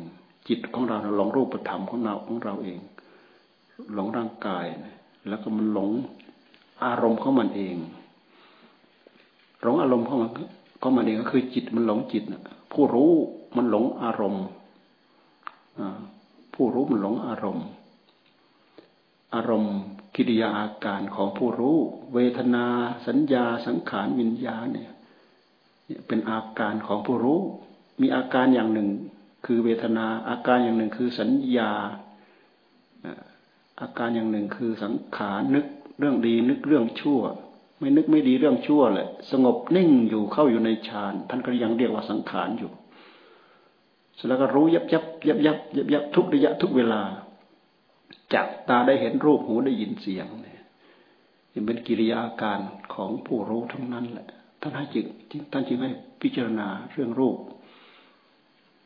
Speaker 1: จิตของเราหลงรูปธรรมของเราของเราเอง หลงร่างกาย แล้วก็มันหลงอารมณ์ของมันเองหลงอารมณ์ของมันของมันเองก็คือจิตมันหลงจิตผู้รู้มันหลงอารมณ์ผู้รู้มันหลงอารมณ์ อารมณ์ กิริยาอาการของผู้รู้ เวทนาสัญญาสังขารวิญญาณเนี่ยเป็นอาการของผู้รู้ มีอาการอย่างหนึ่ง คือเวทนาอาการอย่างหนึ่งคือสัญญา อาการอย่างหนึ่งคือสังขารนึกเรื่องดีนึกเรื่องชั่ว ไม่นึกไม่ดีเรื่องชั่วแหละสงบนิ่งอยู่เข้าอยู่ในฌานท่านก็ยังเรียกว่าสังขารอยู่เสร็จแล้วก็รู้ยับยับยับยับยับยับทุกระยะทุกเวลา จากตาได้เห็นรูปหูได้ยินเสียงเนี่ยเป็นกิริยาการของผู้รู้ทั้งนั้นแหละท่านให้จึงท่านจึงให้พิจารณาเรื่องรูป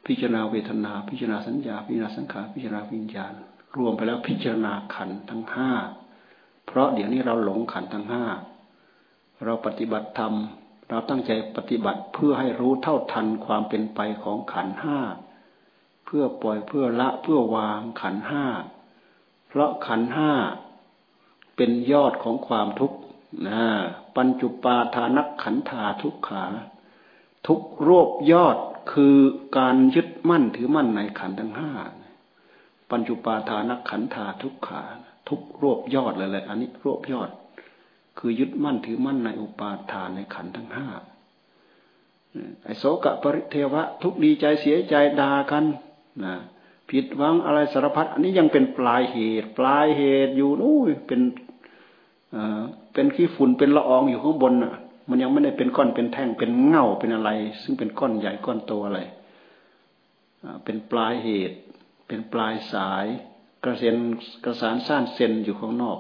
Speaker 1: พิจารณาเวทนา พิจารณาสัญญา พิจารณาสังขารพิจารณาวิญญาณ รวมไปแล้วพิจารณาขันทั้งห้าเพราะเดี๋ยวนี้เราหลงขันทั้งห้าเราปฏิบัติธรรมเราตั้งใจปฏิบัติเพื่อให้รู้เท่าทันความเป็นไปของขันห้าเพื่อปล่อยเพื่อละเพื่อวางขันห้า เพราะขันห้าเป็นยอดของความทุกข์นะปัญจุปาทานักขันธาทุกขา ทุกรวบยอดคือการยึดมั่นถือมั่นในขันทั้งห้าปัญจุปาทานักขันธาทุกขา ทุกรวบยอดเลยแหละอันนี้รวบยอด คือยึดมั่นถือมั่นในอุปาทานในขันทั้งห้าไอโสกะปริเทวะ ทุกดีใจเสียใจด่ากันนะ ผิดหวังอะไรสารพัดอันนี้ยังเป็นปลายเหตุ ปลายเหตุอยู่นู้นเป็นเป็นขี้ฝุ่นเป็นละอองอยู่ข้างบนอะ มันยังไม่ได้เป็นก้อนเป็นแท่งเป็นเง่าเป็นอะไร ซึ่งเป็นก้อนใหญ่ก้อนโตอะไรเป็นปลายเหตุ เป็นปลายสาย กระเซ็นกระสานซ่านเซนอยู่ข้างนอก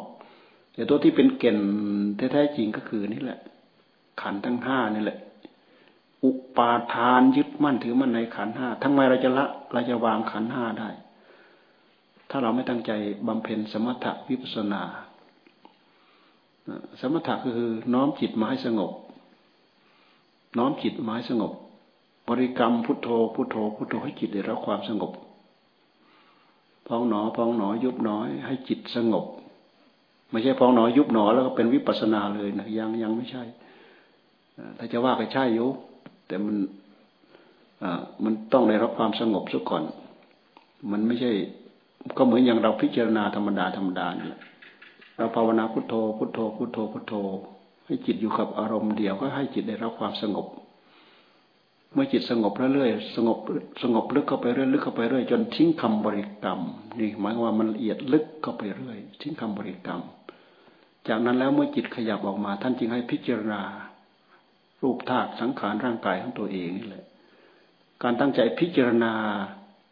Speaker 1: แต่ตัวที่เป็นเก่นแท้ๆจริงก็คือนี่แหละ ขันทั้งห้านี่แหละ อุปาทานยึดมั่นถือมั่นในขันห้าทำไมเราจะละเราจะวางขันห้าได้ ถ้าเราไม่ตั้งใจบำเพ็ญสมถะวิปัสนา สมถะก็คือน้อมจิตมาให้สงบ น้อมจิตมาให้สงบ บริกรรมพุทโธพุทโธพุทโธให้จิตได้รับความสงบพองหนอพองหนอยุบหนอให้จิตสงบ ไม่ใช่พองหนอยุบหนอแล้วก็เป็นวิปัสนาเลยนะยังยังไม่ใช่ถ้าจะว่าก็ใช่อยู่ แต่มันมันต้องได้รับความสงบซะก่อน มันไม่ใช่ ก็เหมือนอย่างเราพิจารณาธรรมดาธรรมดาเนี่ยเราภาวนาพุทโธพุทโธพุทโธพุทโธ ให้จิตอยู่กับอารมณ์เดียวก็ให้จิตได้รับความสงบ เมื่อจิตสงบเรื่อยๆสงบสงบลึกเข้าไปเรื่อยลึกเข้าไปเรื่อยจนทิ้งคำบริกรรมนี่หมายว่ามันละเอียดลึกเข้าไปเรื่อย ทิ้งคำบริกรรม จากนั้นแล้วเมื่อจิตขยับออกมา ท่านจึงให้พิจารณา รูปธาตุสังขารร่างกายของตัวเองนี่แหละ การตั้งใจพิจารณา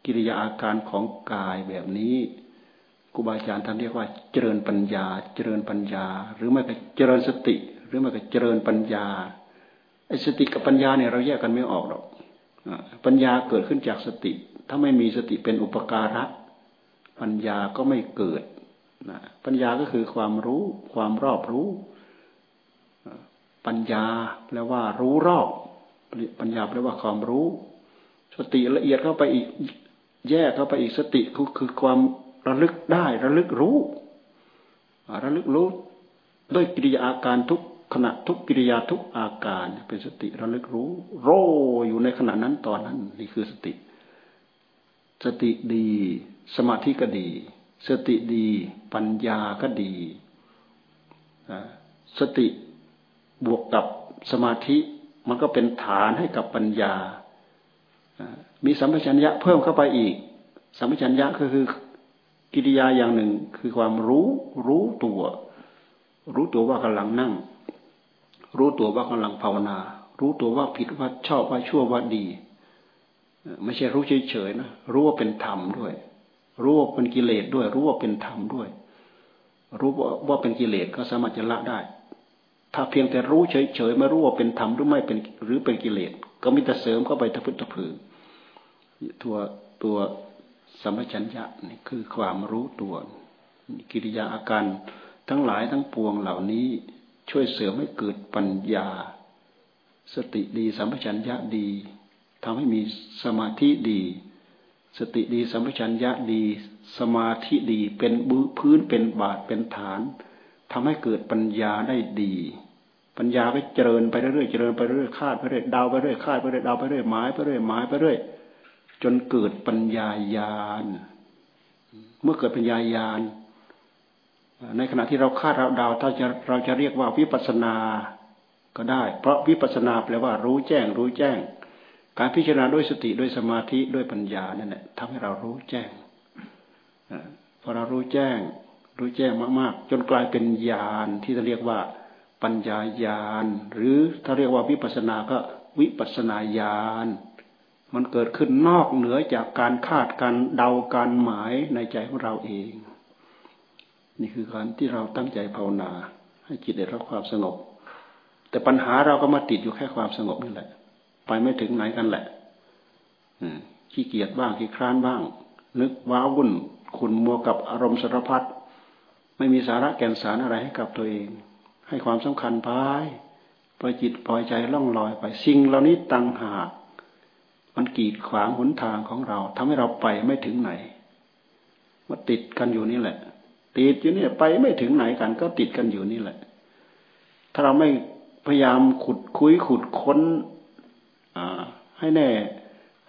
Speaker 1: กิริยาอาการของกายแบบนี้ครูบาอาจารย์ท่านเรียกว่า เจริญปัญญา เจริญปัญญา หรือไม่ก็เจริญสติ หรือไม่ก็เจริญปัญญาไอ้สติกับปัญญาเนี่ยเราแยกกันไม่ออกหรอกปัญญาเกิดขึ้นจากสติ ถ้าไม่มีสติเป็นอุปการะปัญญาก็ไม่เกิดนะปัญญาก็คือความรู้ ความรอบรู้ ปัญญาแปลว่ารู้รอบ ปัญญาแปลว่าความรู้ สติละเอียดเข้าไปอีกแยกเข้าไปอีกสติคือคือความระลึกได้ระลึกรู้ระลึกรู้ด้วยกิริยาอาการทุกขณะทุกกิริยาทุกอาการเป็นสติระลึกรู้โรอยู่ในขณะนั้นตอนนั้นนี่คือสติ สติดี สมาธิก็ดี สติดี ปัญญาก็ดีสติ บวกกับสมาธิมันก็เป็นฐานให้กับปัญญา มีสัมปชัญญะเพิ่มเข้าไปอีก สัมปชัญญะก็คือกิริยาอย่างหนึ่งคือความรู้รู้ตัว รู้ตัวว่ากำลังนั่ง รู้ตัวว่ากำลังภาวนา รู้ตัวว่าผิดว่าชอบว่าชั่วว่าดี ไม่ใช่รู้เฉยๆนะรู้ว่าเป็นธรรมด้วย รู้ว่าเป็นกิเลสด้วย รู้ว่าเป็นธรรมด้วย รู้ว่าเป็นกิเลสก็สามารถจะละได้ ถ้าเพียงแต่รู้เฉยๆไม่รู้ว่าเป็นธรรมหรือไม่เป็นหรือเป็นกิเลสก็มีแต่เสริมเข้าไปทะพุทะพือตัวตัวสัมปชัญญะนี่คือความรู้ตัว กิริยาอาการทั้งหลายทั้งปวงเหล่านี้ช่วยเสริมให้เกิดปัญญา สติดีสัมปชัญญะดีทำให้มีสมาธิดี สติดีสัมปชัญญะดี สมาธิดีเป็นบื้พื้นเป็นบาทเป็นฐาน ทำให้เกิดปัญญาได้ดี ปัญญาก็เจริญไปเรื่อยเจริญไปเรื่อยคาดไปเรื่อยดาวไปเรื่อยคาดไปเรื่อยดาวไปเรื่อยหมายไปเรื่อยหมายไปเรื่อยจนเกิดปัญญาญาณ เมื่อเกิดปัญญาญาณ ในขณะที่เราคาดเราดาวถ้าจะเราจะเรียกว่าวิปัสนาก็ได้ เพราะวิปัสนาแปลว่ารู้แจ้ง รู้แจ้ง การพิจารณาด้วยสติด้วยสมาธิด้วยปัญญานั่นแหละทำให้เรารู้แจ้งพอเรารู้แจ้ง รู้แจ้งมากๆ จนกลายเป็นญาณที่จะเรียกว่าปัญญาญาณ หรือถ้าเรียกว่าวิปัสสนาก็วิปัสนาญาณ มันเกิดขึ้นนอกเหนือจากการคาดการเดาการหมายในใจของเราเอง นี่คือการที่เราตั้งใจภาวนา ให้จิตได้รับความสงบ แต่ปัญหาเราก็มาติดอยู่แค่ความสงบนี่แหละ ไปไม่ถึงไหนกันแหละขี้เกียจบ้างขี้คร้านบ้าง นึกว้าวุ่นขุนมัวกับอารมณ์สารพัด ไม่มีสาระแก่นสารอะไรให้กับตัวเอง ให้ความสำคัญไปปล่อยจิตปล่อยใจล่องลอยไปสิ่งเหล่านี้ตังหาก มันกีดขวางหนทางของเราทำให้เราไปไม่ถึงไหนมาติดกันอยู่นี่แหละ ติดอยู่นี่ไปไม่ถึงไหนกัน ก็ติดกันอยู่นี่แหละ ถ้าเราไม่พยายามขุดคุยขุดค้นให้แน่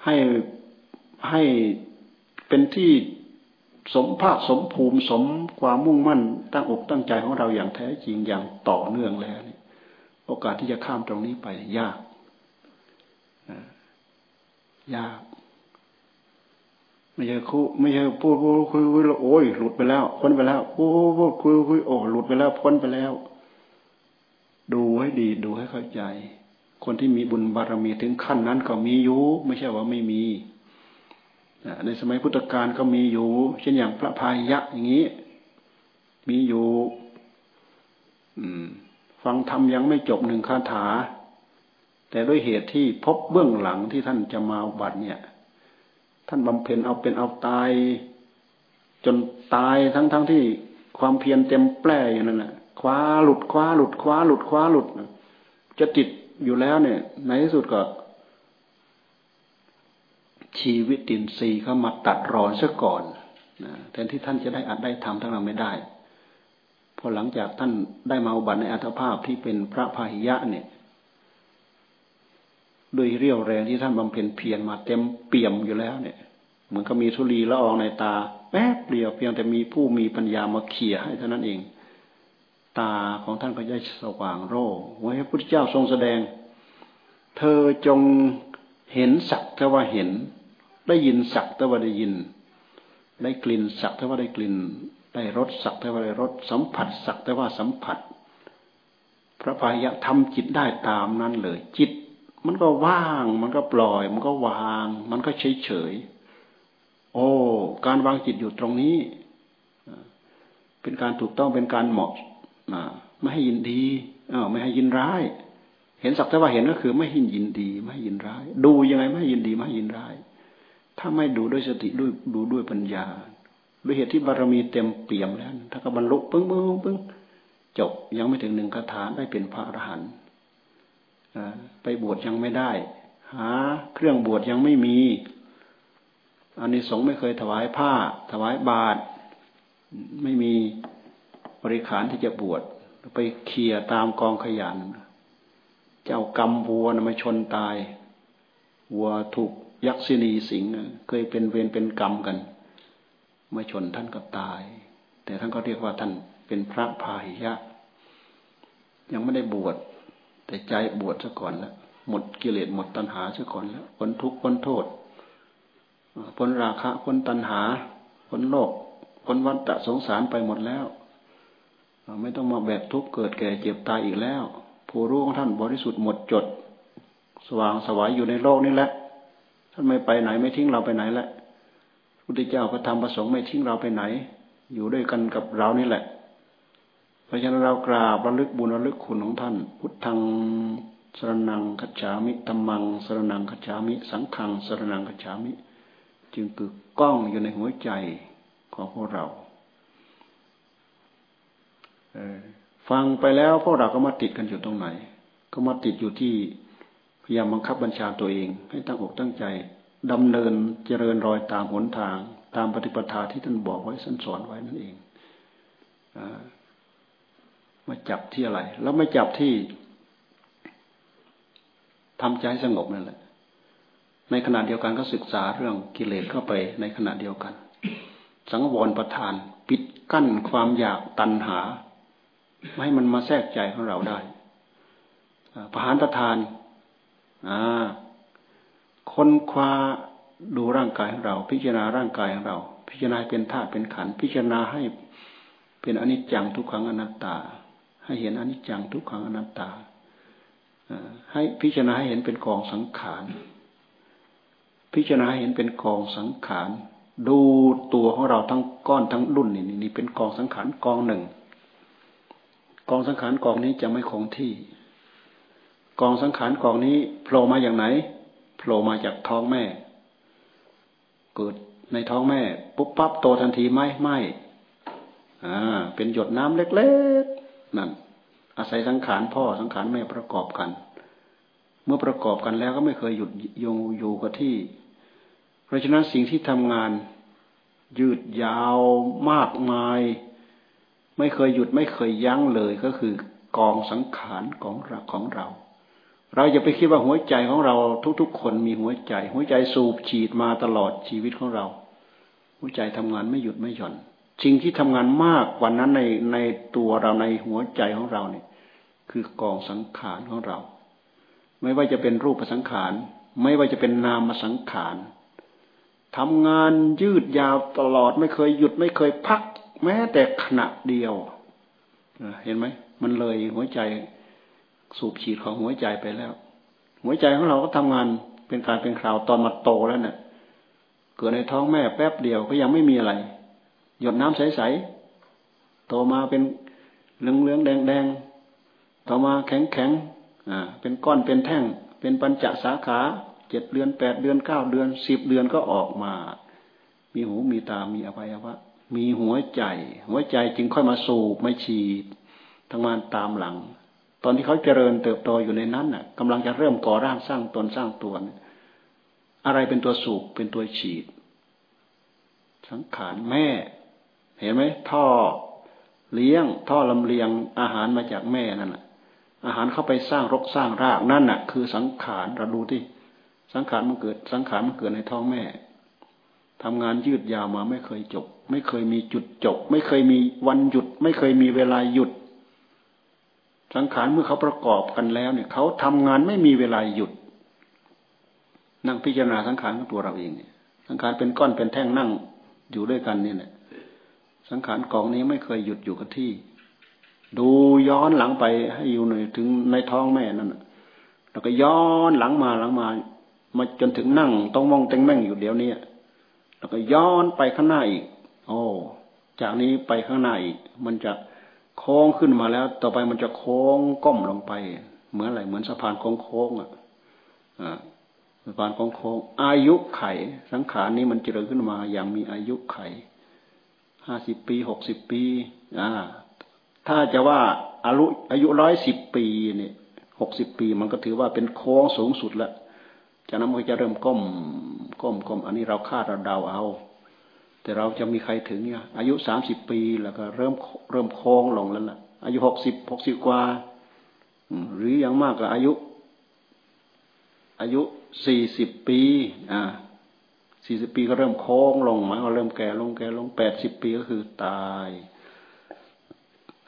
Speaker 1: ให้ให้เป็นที่ สมภาคสมภูมิสมความมุ่งมั่น ตั้งอกตั้งใจของเราอย่างแท้จริงอย่างต่อเนื่องแล้วโอกาสที่จะข้ามตรงนี้ไปยากยาก ไม่ใช่คุไม่ใช่พูดพูดคุยคุยโอ้ยหลุดไปแล้วพ้นไปแล้วพูดพูดคุยคุยโอ้หลุดไปแล้วพ้นไปแล้ว ดูให้ดีดูให้เข้าใจ คนที่มีบุญบารมีถึงขั้นนั้นก็มีอยู่ไม่ใช่ว่าไม่มี ในสมัยพุทธกาลก็มีอยู่ เช่นอย่างพระพายะอย่างนี้ มีอยู่ฟังธรรมยังไม่จบหนึ่งคาถา แต่ด้วยเหตุที่พบเบื้องหลังที่ท่านจะมาบัตเนี่ย ท่านบำเพ็ญเอาเป็นเอาตาย จนตายทั้งทั้งที่ความเพียรเต็มแปร่อยู่นั่นแหละคว้าหลุดคว้าหลุดคว้าหลุดคว้าหลุดจะติดอยู่แล้วเนี่ย ในที่สุดก็ ชีวิตตินซีเข้ามาตัดรอนซะก่อนนะแทนที่ท่านจะได้อัดได้ทำทั้งเราไม่ได้พอหลังจากท่านได้มาอุบัติในอัตภาพที่เป็นพระพาหิยะเนี่ยด้วยเรี่ยวแรงที่ท่านบำเพ็ญเพียรมาเต็มเปี่ยมอยู่แล้วเนี่ย เหมือนก็มีทุลีละอองในตาแป๊บเดียวเพียงแต่มีผู้มีปัญญามาเขี่ยให้เท่านั้นเอง ตาของท่านก็จะสว่างโร่ไว้ให้พระพุทธเจ้าทรงแสดง เธอจงเห็นสักแต่ว่าเห็น ได้ยินสักแต่ว่าได้ยิน ได้กลิ่นสักแต่ว่าได้กลิ่น ได้รสสักแต่ว่าได้รสสัมผัสสักแต่ว่าสัมผัส พระพายะทำจิตได้ตามนั้นเลย จิต มันก็ว่าง มันก็ปล่อย มันก็วาง มันก็เฉยเฉยโอ้การวางจิตอยู่ตรงนี้ เป็นการถูกต้องเป็นการเหมาะไม่ให้ยินดีอไม่ให้ยินร้าย เห็นสักแต่ว่าเห็นก็คือ ไม่ให้ยินดี ไม่ให้ยินร้าย ดูยังไงไม่ให้ยินดีไม่ให้ยินร้าย ถ้าไม่ดูด้วยสติด้วยดูด้วยปัญญา ด้วยเหตุที่บารมีเต็มเปี่ยมแล้ว ถ้าก็บรรลุปึ้งปึ้งปึ้งจบยังไม่ถึงหนึ่งคาถาได้เป็นพระอรหันต์ไปบวชยังไม่ได้ หา เครื่องบวชยังไม่มีอันนี้สงไม่เคยถวายผ้า ถวายบาตรไม่มีบริขารที่จะบวชไปเขี่ยตามกองขยันเจ้ากรรมวัวมาชนตาย วัวถูก ยักษินีสิงเคยเป็นเวรเป็นกรรมกันมาชนท่านก็ตาย แต่ท่านก็เรียกว่าท่านเป็นพระพาหิยะ ยังไม่ได้บวชแต่ใจบวชซะก่อนแล้วหมดกิเลสหมดตัณหาซะก่อนแล้วพ้นทุกข์พ้นโทษพ้นราคะพ้นตัณหาพ้นโลกพ้นวัฏสงสารไปหมดแล้วไม่ต้องมาแบกทุกข์เกิดแก่เจ็บตายอีกแล้ว ผู้รู้ของท่านบริสุทธิ์หมดจด สว่างสวายอยู่ในโลกนี้แหละ ท่านไม่ไปไหนไม่ทิ้งเราไปไหนแหละพุทธเจ้าพระธรรมประสงค์ไม่ทิ้งเราไปไหน อยู่ด้วยกันกับเรานี่แหละ เพราะฉะนั้นเรากราบระลึกบุญระลึกคุณของท่าน พุทธังสรนังคัจฉามิธรรมังสรนังคัจฉามิ สังฆังสรนังคัจฉามิ จึงกึกก้องอยู่ในหัวใจของพวกเราฟังไปแล้วพวกเราก็มาติดกันอยู่ตรงไหน ก็มาติดอยู่ที่ ยายามบังคับบัญชาตัวเองให้ตั้งอกตั้งใจดำเนินเจริญรอยตามหนทาง ตามปฏิปทาที่ท่านบอกไว้สันสอนไว้นั่นเองอมาจับที่อะไร แล้วไม่จับที่ทำใจสงบนั่นแหละ ในขณะเดียวกันก็ศึกษาเรื่องกิเลสเข้าไปในขณะเดียวกัน สังวรประทาน ปิดกั้นความอยากตัณหา ไม่ให้มันมาแทรกใจของเราได้ ประหารประทาน คนคว้าดูร่างกายของเรา พิจารณาร่างกายของเรา พิจารณาเป็นธาตุเป็นขันพิจารณาให้เป็นอนิจจังทุกขังอนัตตา ให้เห็นอนิจจังทุกขังอนัตตาให้พิจารณาให้เห็นเป็นกองสังขาร พิจารณาเห็นเป็นกองสังขาร ดูตัวของเราทั้งก้อนทั้งรุ่นนี่นี่เป็นกองสังขารกองหนึ่ง กองสังขารกองนี้จะไม่คงที่ กองสังขารกองนี้โผล่มาอย่างไหนโผล่มาจากท้องแม่ เกิดในท้องแม่ ปุ๊บปั๊บโตทันทีไหมไม่อ่าเป็นหยดน้ำเล็กๆนั่นอาศัยสังขารพ่อสังขารแม่ประกอบกัน เมื่อประกอบกันแล้วก็ไม่เคยหยุดยงอยู่กับที่ เพราะฉะนั้นสิ่งที่ทำงาน ยืดยาวมากมาย ไม่เคยหยุดไม่เคยยั้งเลยก็คือกองสังขารของเราของเรา เราอย่าไปคิดว่าหัวใจของเราทุกๆ คนมีหัวใจ หัวใจสูบฉีดมาตลอดชีวิตของเรา หัวใจทำงานไม่หยุดไม่หย่อน สิ่งที่ทำงานมากกว่านั้นในในตัวเราในหัวใจของเราเนี่ย คือกองสังขารของเรา ไม่ว่าจะเป็นรูปสังขาร ไม่ว่าจะเป็นนามสังขารทำงานยืดยาวตลอดไม่เคยหยุดไม่เคยพัก แม้แต่ขณะเดียวเห็นไหมมันเลยหัวใจ สูบฉีดของหัวใจไปแล้ว หัวใจของเราก็ทำงานเป็นการเป็นคราวตอนมาโตแล้วเนะ่ยเกิดในท้องแม่แป๊บเดียวก็ยังไม่มีอะไร หยดน้ำใสๆโตมาเป็นเหลืองเหลืองแดงแดงต่อมาแข็งแข็งอ่าเป็นก้อนเป็นแท่ง เป็นปัญจสาขาเจ็ดเดือนแปดเดือนเก้าเดือนสิบเดือนก็ออกมา มีหูมีตามีอวัยวะมีหัวใจ หัวใจจึงค่อยมาสูบม่ฉีดทำงานตามหลัง ตอนที่เขาเจริญเติบโตอยู่ในนั้นน่ะกำลังจะเริ่มก่อร่างสร้างตนสร้างตัวอะไรเป็นตัวสูบเป็นตัวฉีด สังขารแม่ เห็นไหมท่อเลี้ยง ท่อลำเลียงอาหารมาจากแม่นั่นแหละอาหารเข้าไปสร้างรกสร้างรากนั่นน่ะ คือสังขารเราดูที่สังขารมันเกิด สังขารมันเกิดในท้องแม่ทำงานยืดยาวมาไม่เคยจบ ไม่เคยมีจุดจบ ไม่เคยมีวันหยุด ไม่เคยมีเวลาหยุด สังขารเมื่อเขาประกอบกันแล้วเนี่ยเขาทำงานไม่มีเวลาหยุด นั่งพิจารณาสังขารของตัวเราเองเนี่ยสังขารเป็นก้อนเป็นแท่งนั่งอยู่ด้วยกันเนี่ยสังขารกองนี้ไม่เคยหยุดอยู่กับที่ ดูย้อนหลังไปให้อยู่หน่อยถึงในท้องแม่นั่นแล้วก็ย้อนหลังมาหลังมา มาจนถึงนั่ง ต้องมองเต็งแม่งอยู่เดี๋ยวนี้แล้วก็ย้อนไปข้างหน้าอีก โอ้จากนี้ไปข้างหน้าอีก มันจะ โค้งขึ้นมาแล้ว ต่อไปมันจะโค้งก้มลงไป เหมือนอะไรเหมือนสะพานโค้งโค้งอะสะพานโค้งโค้งอายุไข สังขารนี้มันเจริญขึ้นมา อย่างมีอายุไขห้าสิบปีหกสิบปีอ่าถ้าจะว่าอายุอายุร้อยสิบปีเนี่ยหกสิบปีมันก็ถือว่าเป็นโค้งสูงสุดแล้วจากนั้นมันจะเริ่มก้มก้มก้มอันนี้เราคาดเราเดาเอา แต่เราจะมีใครถึงเนี่ยอายุสามสิบปีแล้วก็เริ่มเริ่มโค้งลงแล้วล่ะ อายุหกสิบหกสิบกว่า หรืออย่างมากก็อายุ อายุสี่สิบปี อ่าสี่สิบปีก็เริ่มโค้งลงหมายว่าเริ่มแก่ลงแก่ลงแปดสิบปีก็คือตาย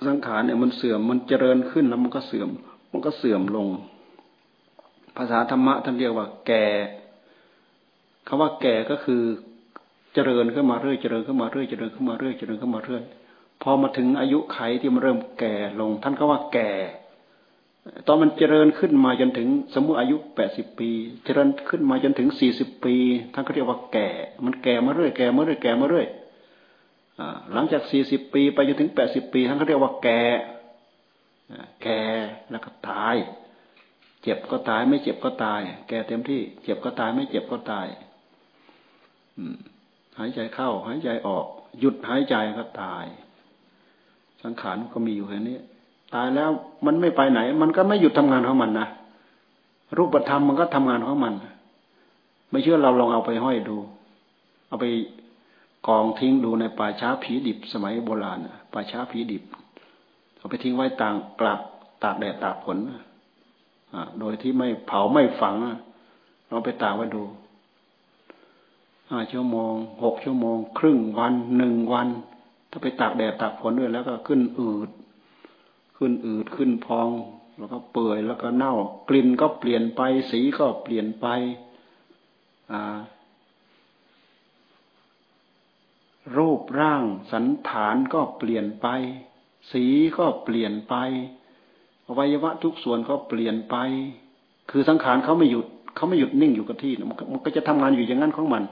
Speaker 1: สังขารเนี่ยมันเสื่อมมันเจริญขึ้นแล้วมันก็เสื่อม มันก็เสื่อมลง ภาษาธรรมะท่านเรียกว่าแก่คำว่าแก่ก็คือ เจริญขึ้นมาเรื่อยเจริญขึ้นมาเรื่อยเจริญขึ้นมาเรื่อยเจริญขึ้นมาเรื่อยพอมาถึงอายุไขที่มันเริ่มแก่ลง ท่านก็ว่าแก่ ตอนมันเจริญขึ้นมาจนถึงสมมติอายุแปดสิบปี เจริญขึ้นมาจนถึงสี่สิบปี ท่านก็เรียกว่าแก่ มันแก่มาเรื่อยแก่มาเรื่อยแก่มาเรื่อยหลังจากสี่สิบปีไปจนถึงแปดสิบปี ท่านก็เรียกว่าแก่แก่แล้วก็ตาย เจ็บก็ตายไม่เจ็บก็ตาย แก่เต็มที่ เจ็บก็ตายไม่เจ็บก็ตาย หายใจเข้า หายใจออก หยุดหายใจก็ตาย สังขารก็มีอยู่แค่นี้ ตายแล้วมันไม่ไปไหน มันก็ไม่หยุดทำงานของมันนะรูปธรรมมันก็ทำงานของมัน ไม่เชื่อเราลองเอาไปห้อยดู เอาไปกองทิ้งดูในป่าช้าผีดิบสมัยโบราณป่าช้าผีดิบ เอาไปทิ้งไว้ต่างกลับตากแดดตากฝนโดยที่ไม่เผาไม่ฝังเราไปตากไว้ดู ห้าชั่วโมงหกชั่วโมง ครึ่งวันหนึ่งวัน ถ้าไปตากแดดตากฝนด้วยแล้วก็ขึ้นอืด ขึ้นอืดขึ้นพอง แล้วก็เปื่อยแล้วก็เน่า กลิ่นก็เปลี่ยนไปสีก็เปลี่ยนไปรูปร่างสันฐานก็เปลี่ยนไป สีก็เปลี่ยนไปอวัยวะทุกส่วนก็เปลี่ยนไป คือสังขารเขาไม่หยุดเขาไม่หยุดนิ่งอยู่กับที่ มันก็จะทำงานอยู่อย่างนั้นของมัน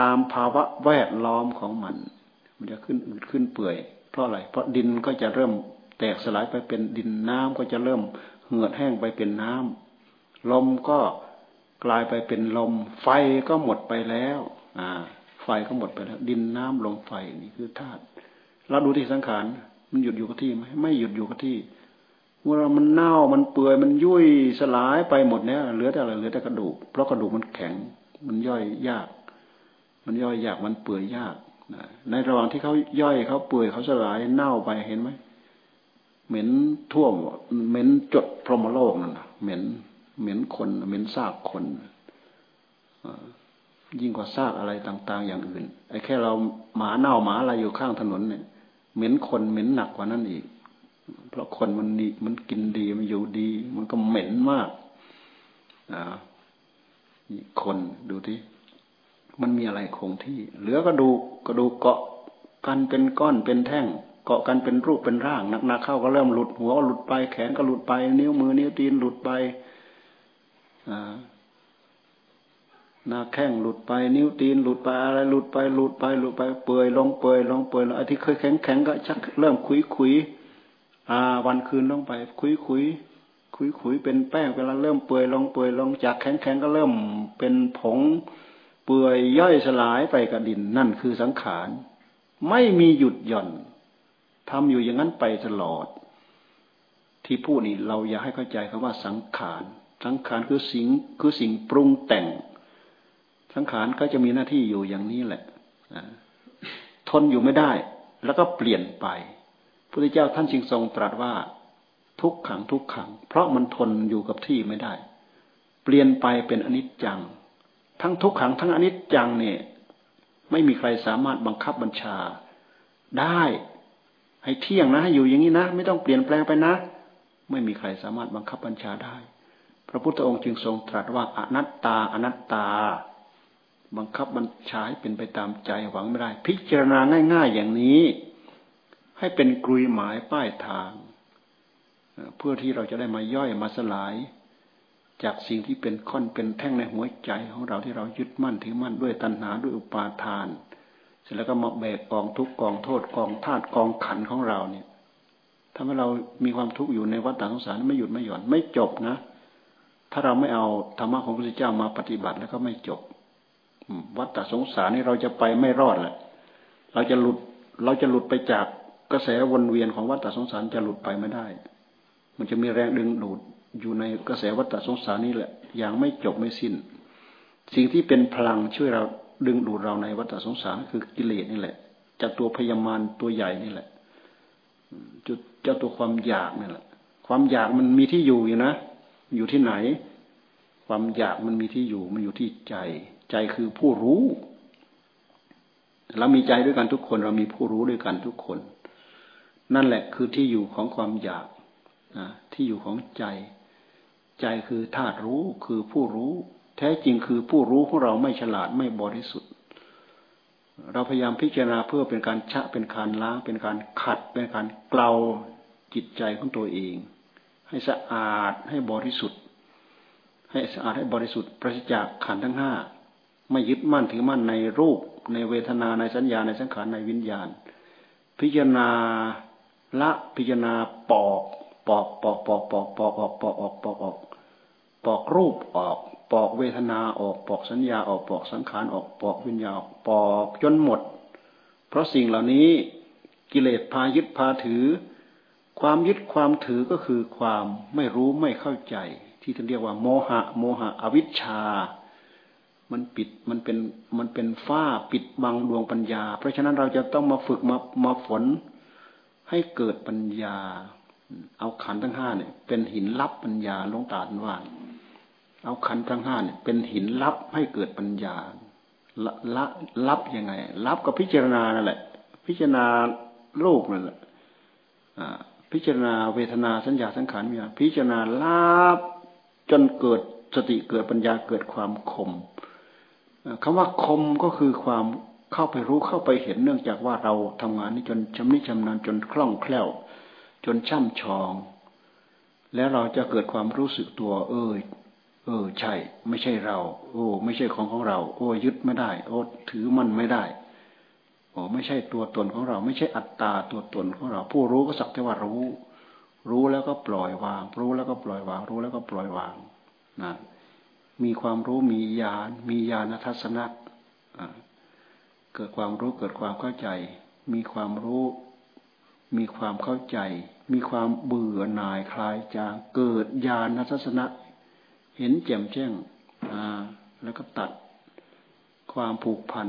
Speaker 1: ตามภาวะแวดล้อมของมัน มันจะขึ้นอืดขึ้นเปื่อย เพราะอะไร เพราะดินก็จะเริ่มแตกสลายไปเป็นดินน้ำก็จะเริ่มเหือดแห้งไปเป็นน้ำลมก็กลายไปเป็นลม ไฟก็หมดไปแล้ว อ่า ไฟก็หมดไปแล้ว ดินน้ำลมไฟนี่คือธาตุเราดูที่สังขารมันหยุดอยู่กับที่ไหมไม่หยุดอยู่กับที่เมื่อมันเน่ามันเปื่อยมันยุ่ยสลายไปหมดเนี้ยเหลือแต่อะไรเหลือแต่กระดูก เพราะกระดูกมันแข็ง มันย่อยยาก มันย่อยยากมันเปื่อยยากในระหว่างที่เขาย่อยเขาเปื่อยเขาสลายเน่าไปเห็นไหมเหม็นท่วมเหม็นจดพรหมโลกนั่นเหม็นเหม็นคนเหม็นซากคนยิ่งกว่าซากอะไรต่าง ๆ อย่างอื่นไอ้แค่เราหมาเน่าหมาอะไรอยู่ข้างถนนเนี่ย เหม็นคนเหม็นหนักกว่านั้นอีก เพราะคนมันดีมันกินดีมันอยู่ดี มันก็เหม็นมากอ่าคนดูที่ มันมีอะไรคงที่ เหลือกระดูกกระดูกเกาะกันเป็นก้อนเป็นแท่ง เกาะกันเป็นรูปเป็นร่างหนักๆเข้าก็เริ่มหลุดหัวหลุดไปแขนก็หลุดไป นิ้วมือนิ้วตีนหลุดไปหน้าแข้งหลุดไป นิ้วตีนหลุดไปอะไรหลุดไปหลุดไปหลุดไปเปื่อยลงเปื่อยลงเปื่อยแล้วไอ้ที่เคยแข็งแข็งก็ชักเริ่มคุยคุยอ่า วันคืนลงไป คุยคุยคุยคุยเป็นแป้งเวลาเริ่มเปื่อยลงเปื่อยลงจากแข็งแข็งก็เริ่มเป็นผง เปื่อยย่อยสลายไปกับดินนั่นคือสังขาร ไม่มีหยุดหย่อนทำอยู่อย่างนั้นไปตลอด ที่พูดนี่เราอยากให้เข้าใจคำว่าสังขาร สังขารคือสิ่งคือสิ่งปรุงแต่ง สังขารก็จะมีหน้าที่อยู่อย่างนี้แหละทนอยู่ไม่ได้ แล้วก็เปลี่ยนไปพระพุทธเจ้าท่านจึงทรงตรัสว่า ทุกขังทุกขัง เพราะมันทนอยู่กับที่ไม่ได้ เปลี่ยนไปเป็นอนิจจัง ทั้งทุกขังทั้งอนิจจังเนี่ย ไม่มีใครสามารถบังคับบัญชา ได้ ให้เที่ยงนะให้อยู่อย่างนี้นะ ไม่ต้องเปลี่ยนแปลงไปนะ ไม่มีใครสามารถบังคับบัญชาได้ พระพุทธองค์จึงทรงตรัสว่าอนัตตาอนัตตา บังคับบัญชาให้เป็นไปตามใจหวังไม่ได้ พิจารณาง่าย ๆ อย่างนี้ ให้เป็นกลุยหมายป้ายทาง เพื่อที่เราจะได้มาย่อยมาสลาย จากสิ่งที่เป็นค่อนเป็นแท่งในหัวใจของเราที่เรายึดมั่นถือมั่นด้วยตัณหาด้วยอุปาทาน เสร็จแล้วก็มาแบกกองทุกกองโทษกองธาตุกองขันของเราเนี่ยทำให้เรามีความทุกข์อยู่ในวัฏฏะสงสารไม่หยุดไม่หย่อนไม่จบนะ ถ้าเราไม่เอาธรรมะของพระพุทธเจ้ามาปฏิบัติแล้วก็ไม่จบวัฏฏะสงสารนี่เราจะไปไม่รอดแหละเราจะหลุดเราจะหลุดไปจากกระแสวนเวียนของวัฏสงสารจะหลุดไปไม่ได้ มันจะมีแรงดึงดูด อยู่ในกระแสวัฏสงสารนี่แหละ อย่างไม่จบไม่สิ้น สิ่งที่เป็นพลังช่วยเราดึงดูดเราในวัฏสงสารคือกิเลสนี่แหละจากตัวพยามารตัวใหญ่นี่แหละจุดเจ้าตัวความอยากนี่แหละ ความอยากมันมีที่อยู่อยู่นะ อยู่ที่ไหน ความอยากมันมีที่อยู่ มันอยู่ที่ใจ ใจคือผู้รู้เรามีใจด้วยกันทุกคน เรามีผู้รู้ด้วยกันทุกคน นั่นแหละคือที่อยู่ของความอยากที่อยู่ของใจ ใจคือธาตุรู้คือผู้รู้ แท้จริงคือผู้รู้ของเราไม่ฉลาดไม่บริสุทธิ์ เราพยายามพิจารณาเพื่อเป็นการชะเป็นการล้างเป็นการขัด เป็นการเกลาจิตใจของตัวเอง ให้สะอาดให้บริสุทธิ์ ให้สะอาดให้บริสุทธิ์ประจากขันทั้งห้าไม่ยึดมั่นถือมั่นในรูป ในเวทนาในสัญญาในสังขารในวิญญาณ พิจารณาละพิจารณาปอก ปอกปอกปอกปอกปอกออกปอกออกปอกออกปอกรูปออก ปอกเวทนาออกปอกสัญญาออกปอกสังขารออกปอกวิญญาณปอกจนหมด เพราะสิ่งเหล่านี้กิเลสพายึดพาถือ ความยึดความถือก็คือความไม่รู้ไม่เข้าใจ ที่ท่านเรียกว่าโมหะ โมหะ อวิชชา มันปิดมันเป็นมันเป็นฝ้าปิดบังดวงปัญญา เพราะฉะนั้นเราจะต้องมาฝึกมามาฝนให้เกิดปัญญา เอาขันทั้งห้าเนี่ย เป็นหินลับปัญญาลงตาดว่า เอาขันทั้งห้าเนี่ย เป็นหินลับให้เกิดปัญญาละละลับยังไงลับกับพิจารณานั่นแหละ พิจารณาโลกนั่นแหละพิจารณาเวทนาสัญญาสังขารวิญญาพิจารณาลับจนเกิดสติเกิดปัญญาเกิดความคมคำว่าคมก็คือความเข้าไปรู้เข้าไปเห็นเนื่องจากว่าเราทำงานนี้จนชำนิชำนาญจนคล่องแคล่ว จนช่ำชอง แล้วเราจะเกิดความรู้สึกตัว เออเออ ใช่ ไม่ใช่เรา โอ้ ไม่ใช่ของของเรา โอ้ ยึดไม่ได้ โอ้ถือมันไม่ได้โอ้ไม่ใช่ตัวตนของเรา ไม่ใช่อัตตาตัวตนของเรา ผู้รู้ก็สักแต่ว่ารู้ รู้แล้วก็ปล่อยวาง รู้แล้วก็ปล่อยวาง รู้แล้วก็ปล่อยวางนะมีความรู้มีญาณมีญาณทัศนะเกิดความรู้เกิดความเข้าใจ มีความรู้ มีความเข้าใจ มีความเบื่อหน่ายคลายจาง เกิดญาณทัศนะ เห็นแจ่มแจ้งแล้วก็ตัดความผูกพัน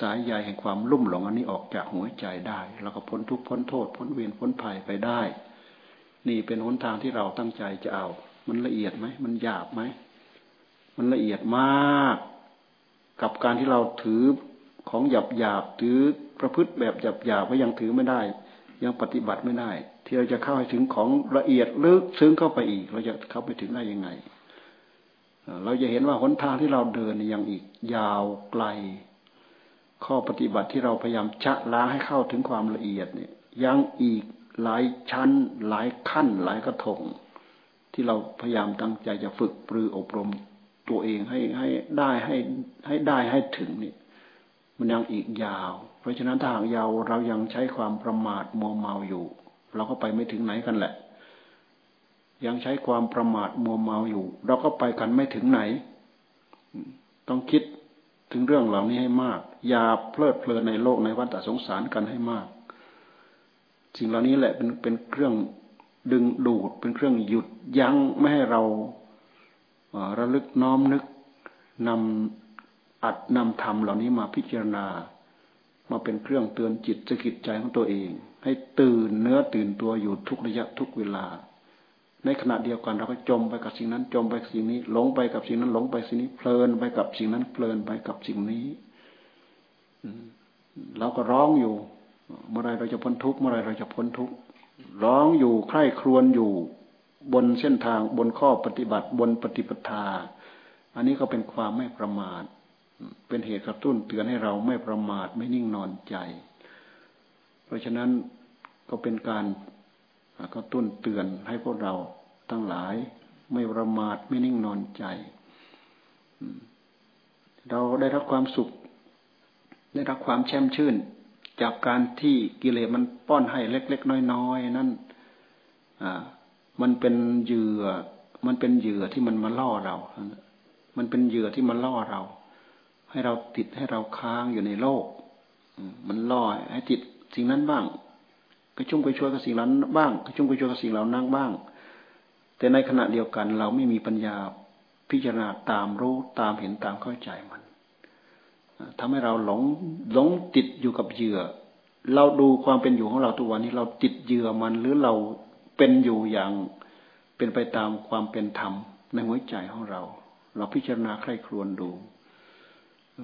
Speaker 1: สายใยแห่งความลุ่มหลงอันนี้ออกจากหัวใจได้ แล้วก็พ้นทุกข์พ้นโทษ พ้นเวรพ้นภัยไปได้ นี่เป็นหนทางที่เราตั้งใจจะเอา มันละเอียดไหม มันหยาบไหม มันละเอียดมาก กับการที่เราถือของหยาบหยาบถือประพฤติแบบหยาบหยาบก็ยังถือไม่ได้ ยังปฏิบัติไม่ได้ ที่เราจะเข้าให้ถึงของละเอียดลึกซึ้งเข้าไปอีก เราจะเข้าไปถึงได้ยังไง เราจะเห็นว่าหนทางที่เราเดินยังอีกยาวไกล ข้อปฏิบัติที่เราพยายามชะล้างให้เข้าถึงความละเอียดเนี่ย ยังอีกหลายชั้น หลายขั้น หลายกระทง ที่เราพยายามตั้งใจจะฝึกปรืออบรมตัวเองให้ให้ได้ให้ให้ได้ให้ถึงนี่ มันยังอีกยาว เพราะฉะนั้นถ้าหากยาวเรายังใช้ความประมาทมัวเมาอยู่ เราก็ไปไม่ถึงไหนกันแหละ ยังใช้ความประมาทมัวเมาอยู่ เราก็ไปกันไม่ถึงไหน ต้องคิดถึงเรื่องเหล่านี้ให้มาก อย่าเพลิดเพลินในโลกในวัฏสงสารกันให้มาก สิ่งเหล่านี้แหละเป็นเป็นเครื่องดึงดูดเป็นเครื่องหยุดยั้งไม่ให้เราระลึกน้อมนึกนำ อัดนำธรรมเหล่านี้มาพิจารณา มาเป็นเครื่องเตือนจิตสกิดใจของตัวเอง ให้ตื่นเนื้อตื่นตัวอยู่ทุกระยะทุกเวลา ในขณะเดียวกันเราก็จมไปกับสิ่งนั้น จมไปกับสิ่งนี้ หลงไปกับสิ่งนั้น หลงไปสิ่งนี้ เพลินไปกับสิ่งนั้น เพลินไปกับสิ่งนี้เราก็ร้องอยู่ เมื่อไรเราจะพ้นทุกข์เมื่อไรเราจะพ้นทุกข์ร้องอยู่ใคร่ครวญอยู่บนเส้นทางบนข้อปฏิบัติบนปฏิปทา อันนี้ก็เป็นความไม่ประมาท เป็นเหตุกระตุ้นเตือนให้เราไม่ประมาทไม่นิ่งนอนใจ เพราะฉะนั้นก็เป็นการกระตุ้นเตือนให้พวกเราทั้งหลาย ไม่ประมาทไม่นิ่งนอนใจ เราได้รับความสุข ได้รับความแช่มชื่น จากการที่กิเลสมันป้อนให้เล็ก ๆ น้อยๆนั่นมันเป็นเหยื่อ มันเป็นเหยื่อที่มันมาล่อเรา มันเป็นเหยื่อที่มาล่อเรา ให้เราติดให้เราค้างอยู่ในโลก มันล่อให้ติดสิ่งนั้นบ้าง กระชุ่มกระชวยกับสิ่งนั้นบ้าง กระชุ่มกระชวยกับสิ่งเหล่านั้นบ้าง แต่ในขณะเดียวกัน เราไม่มีปัญญาพิจารณาตามรู้ตามเห็นตามเข้าใจมันทำให้เราหลงหลงติดอยู่กับเหยื่อ เราดูความเป็นอยู่ของเราทุกวันนี้เราติดเหยื่อมันหรือเราเป็นอยู่อย่างเป็นไปตามความเป็นธรรมในหัวใจของเรา เราพิจารณาใคร่ครวญดู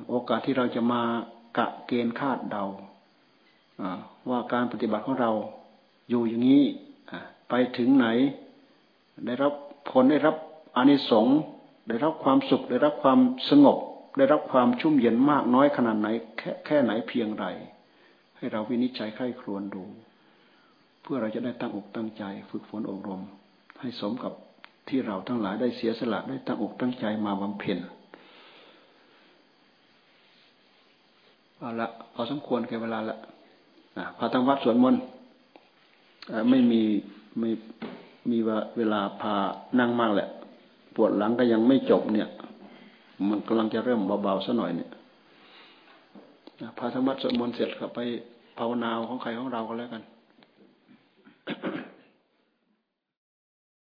Speaker 1: โอกาสที่เราจะมากะเกณฑ์คาดเดาว่าการปฏิบัติของเราอยู่อย่างนี้ไปถึงไหน ได้รับผลได้รับอานิสงส์ได้รับความสุข ได้รับความสงบ ได้รับความชุ่มเย็นมากน้อยขนาดไหน แค่แค่ไหนเพียงไรให้เราวินิจฉัยไข้ครวนดู เพื่อเราจะได้ตั้งอกตั้งใจ ฝึกฝนอบรม ให้สมกับที่เราทั้งหลายได้เสียสละได้ตั้งอกตั้งใจมาบำเพ็ญ เอาละพอสมควรแก่เวลาละพาทางวัดสวดมนต์ไม่มีไม่มีเวลาพานั่งมากแหละ ปวดหลังก็ยังไม่จบเนี่ย มันกำลังจะเริ่มเบาๆซะหน่อยเนี่ยพาธรรมะสวดมนต์เสร็จก็ไปภาวนาของใครของเราก็แล้วกัน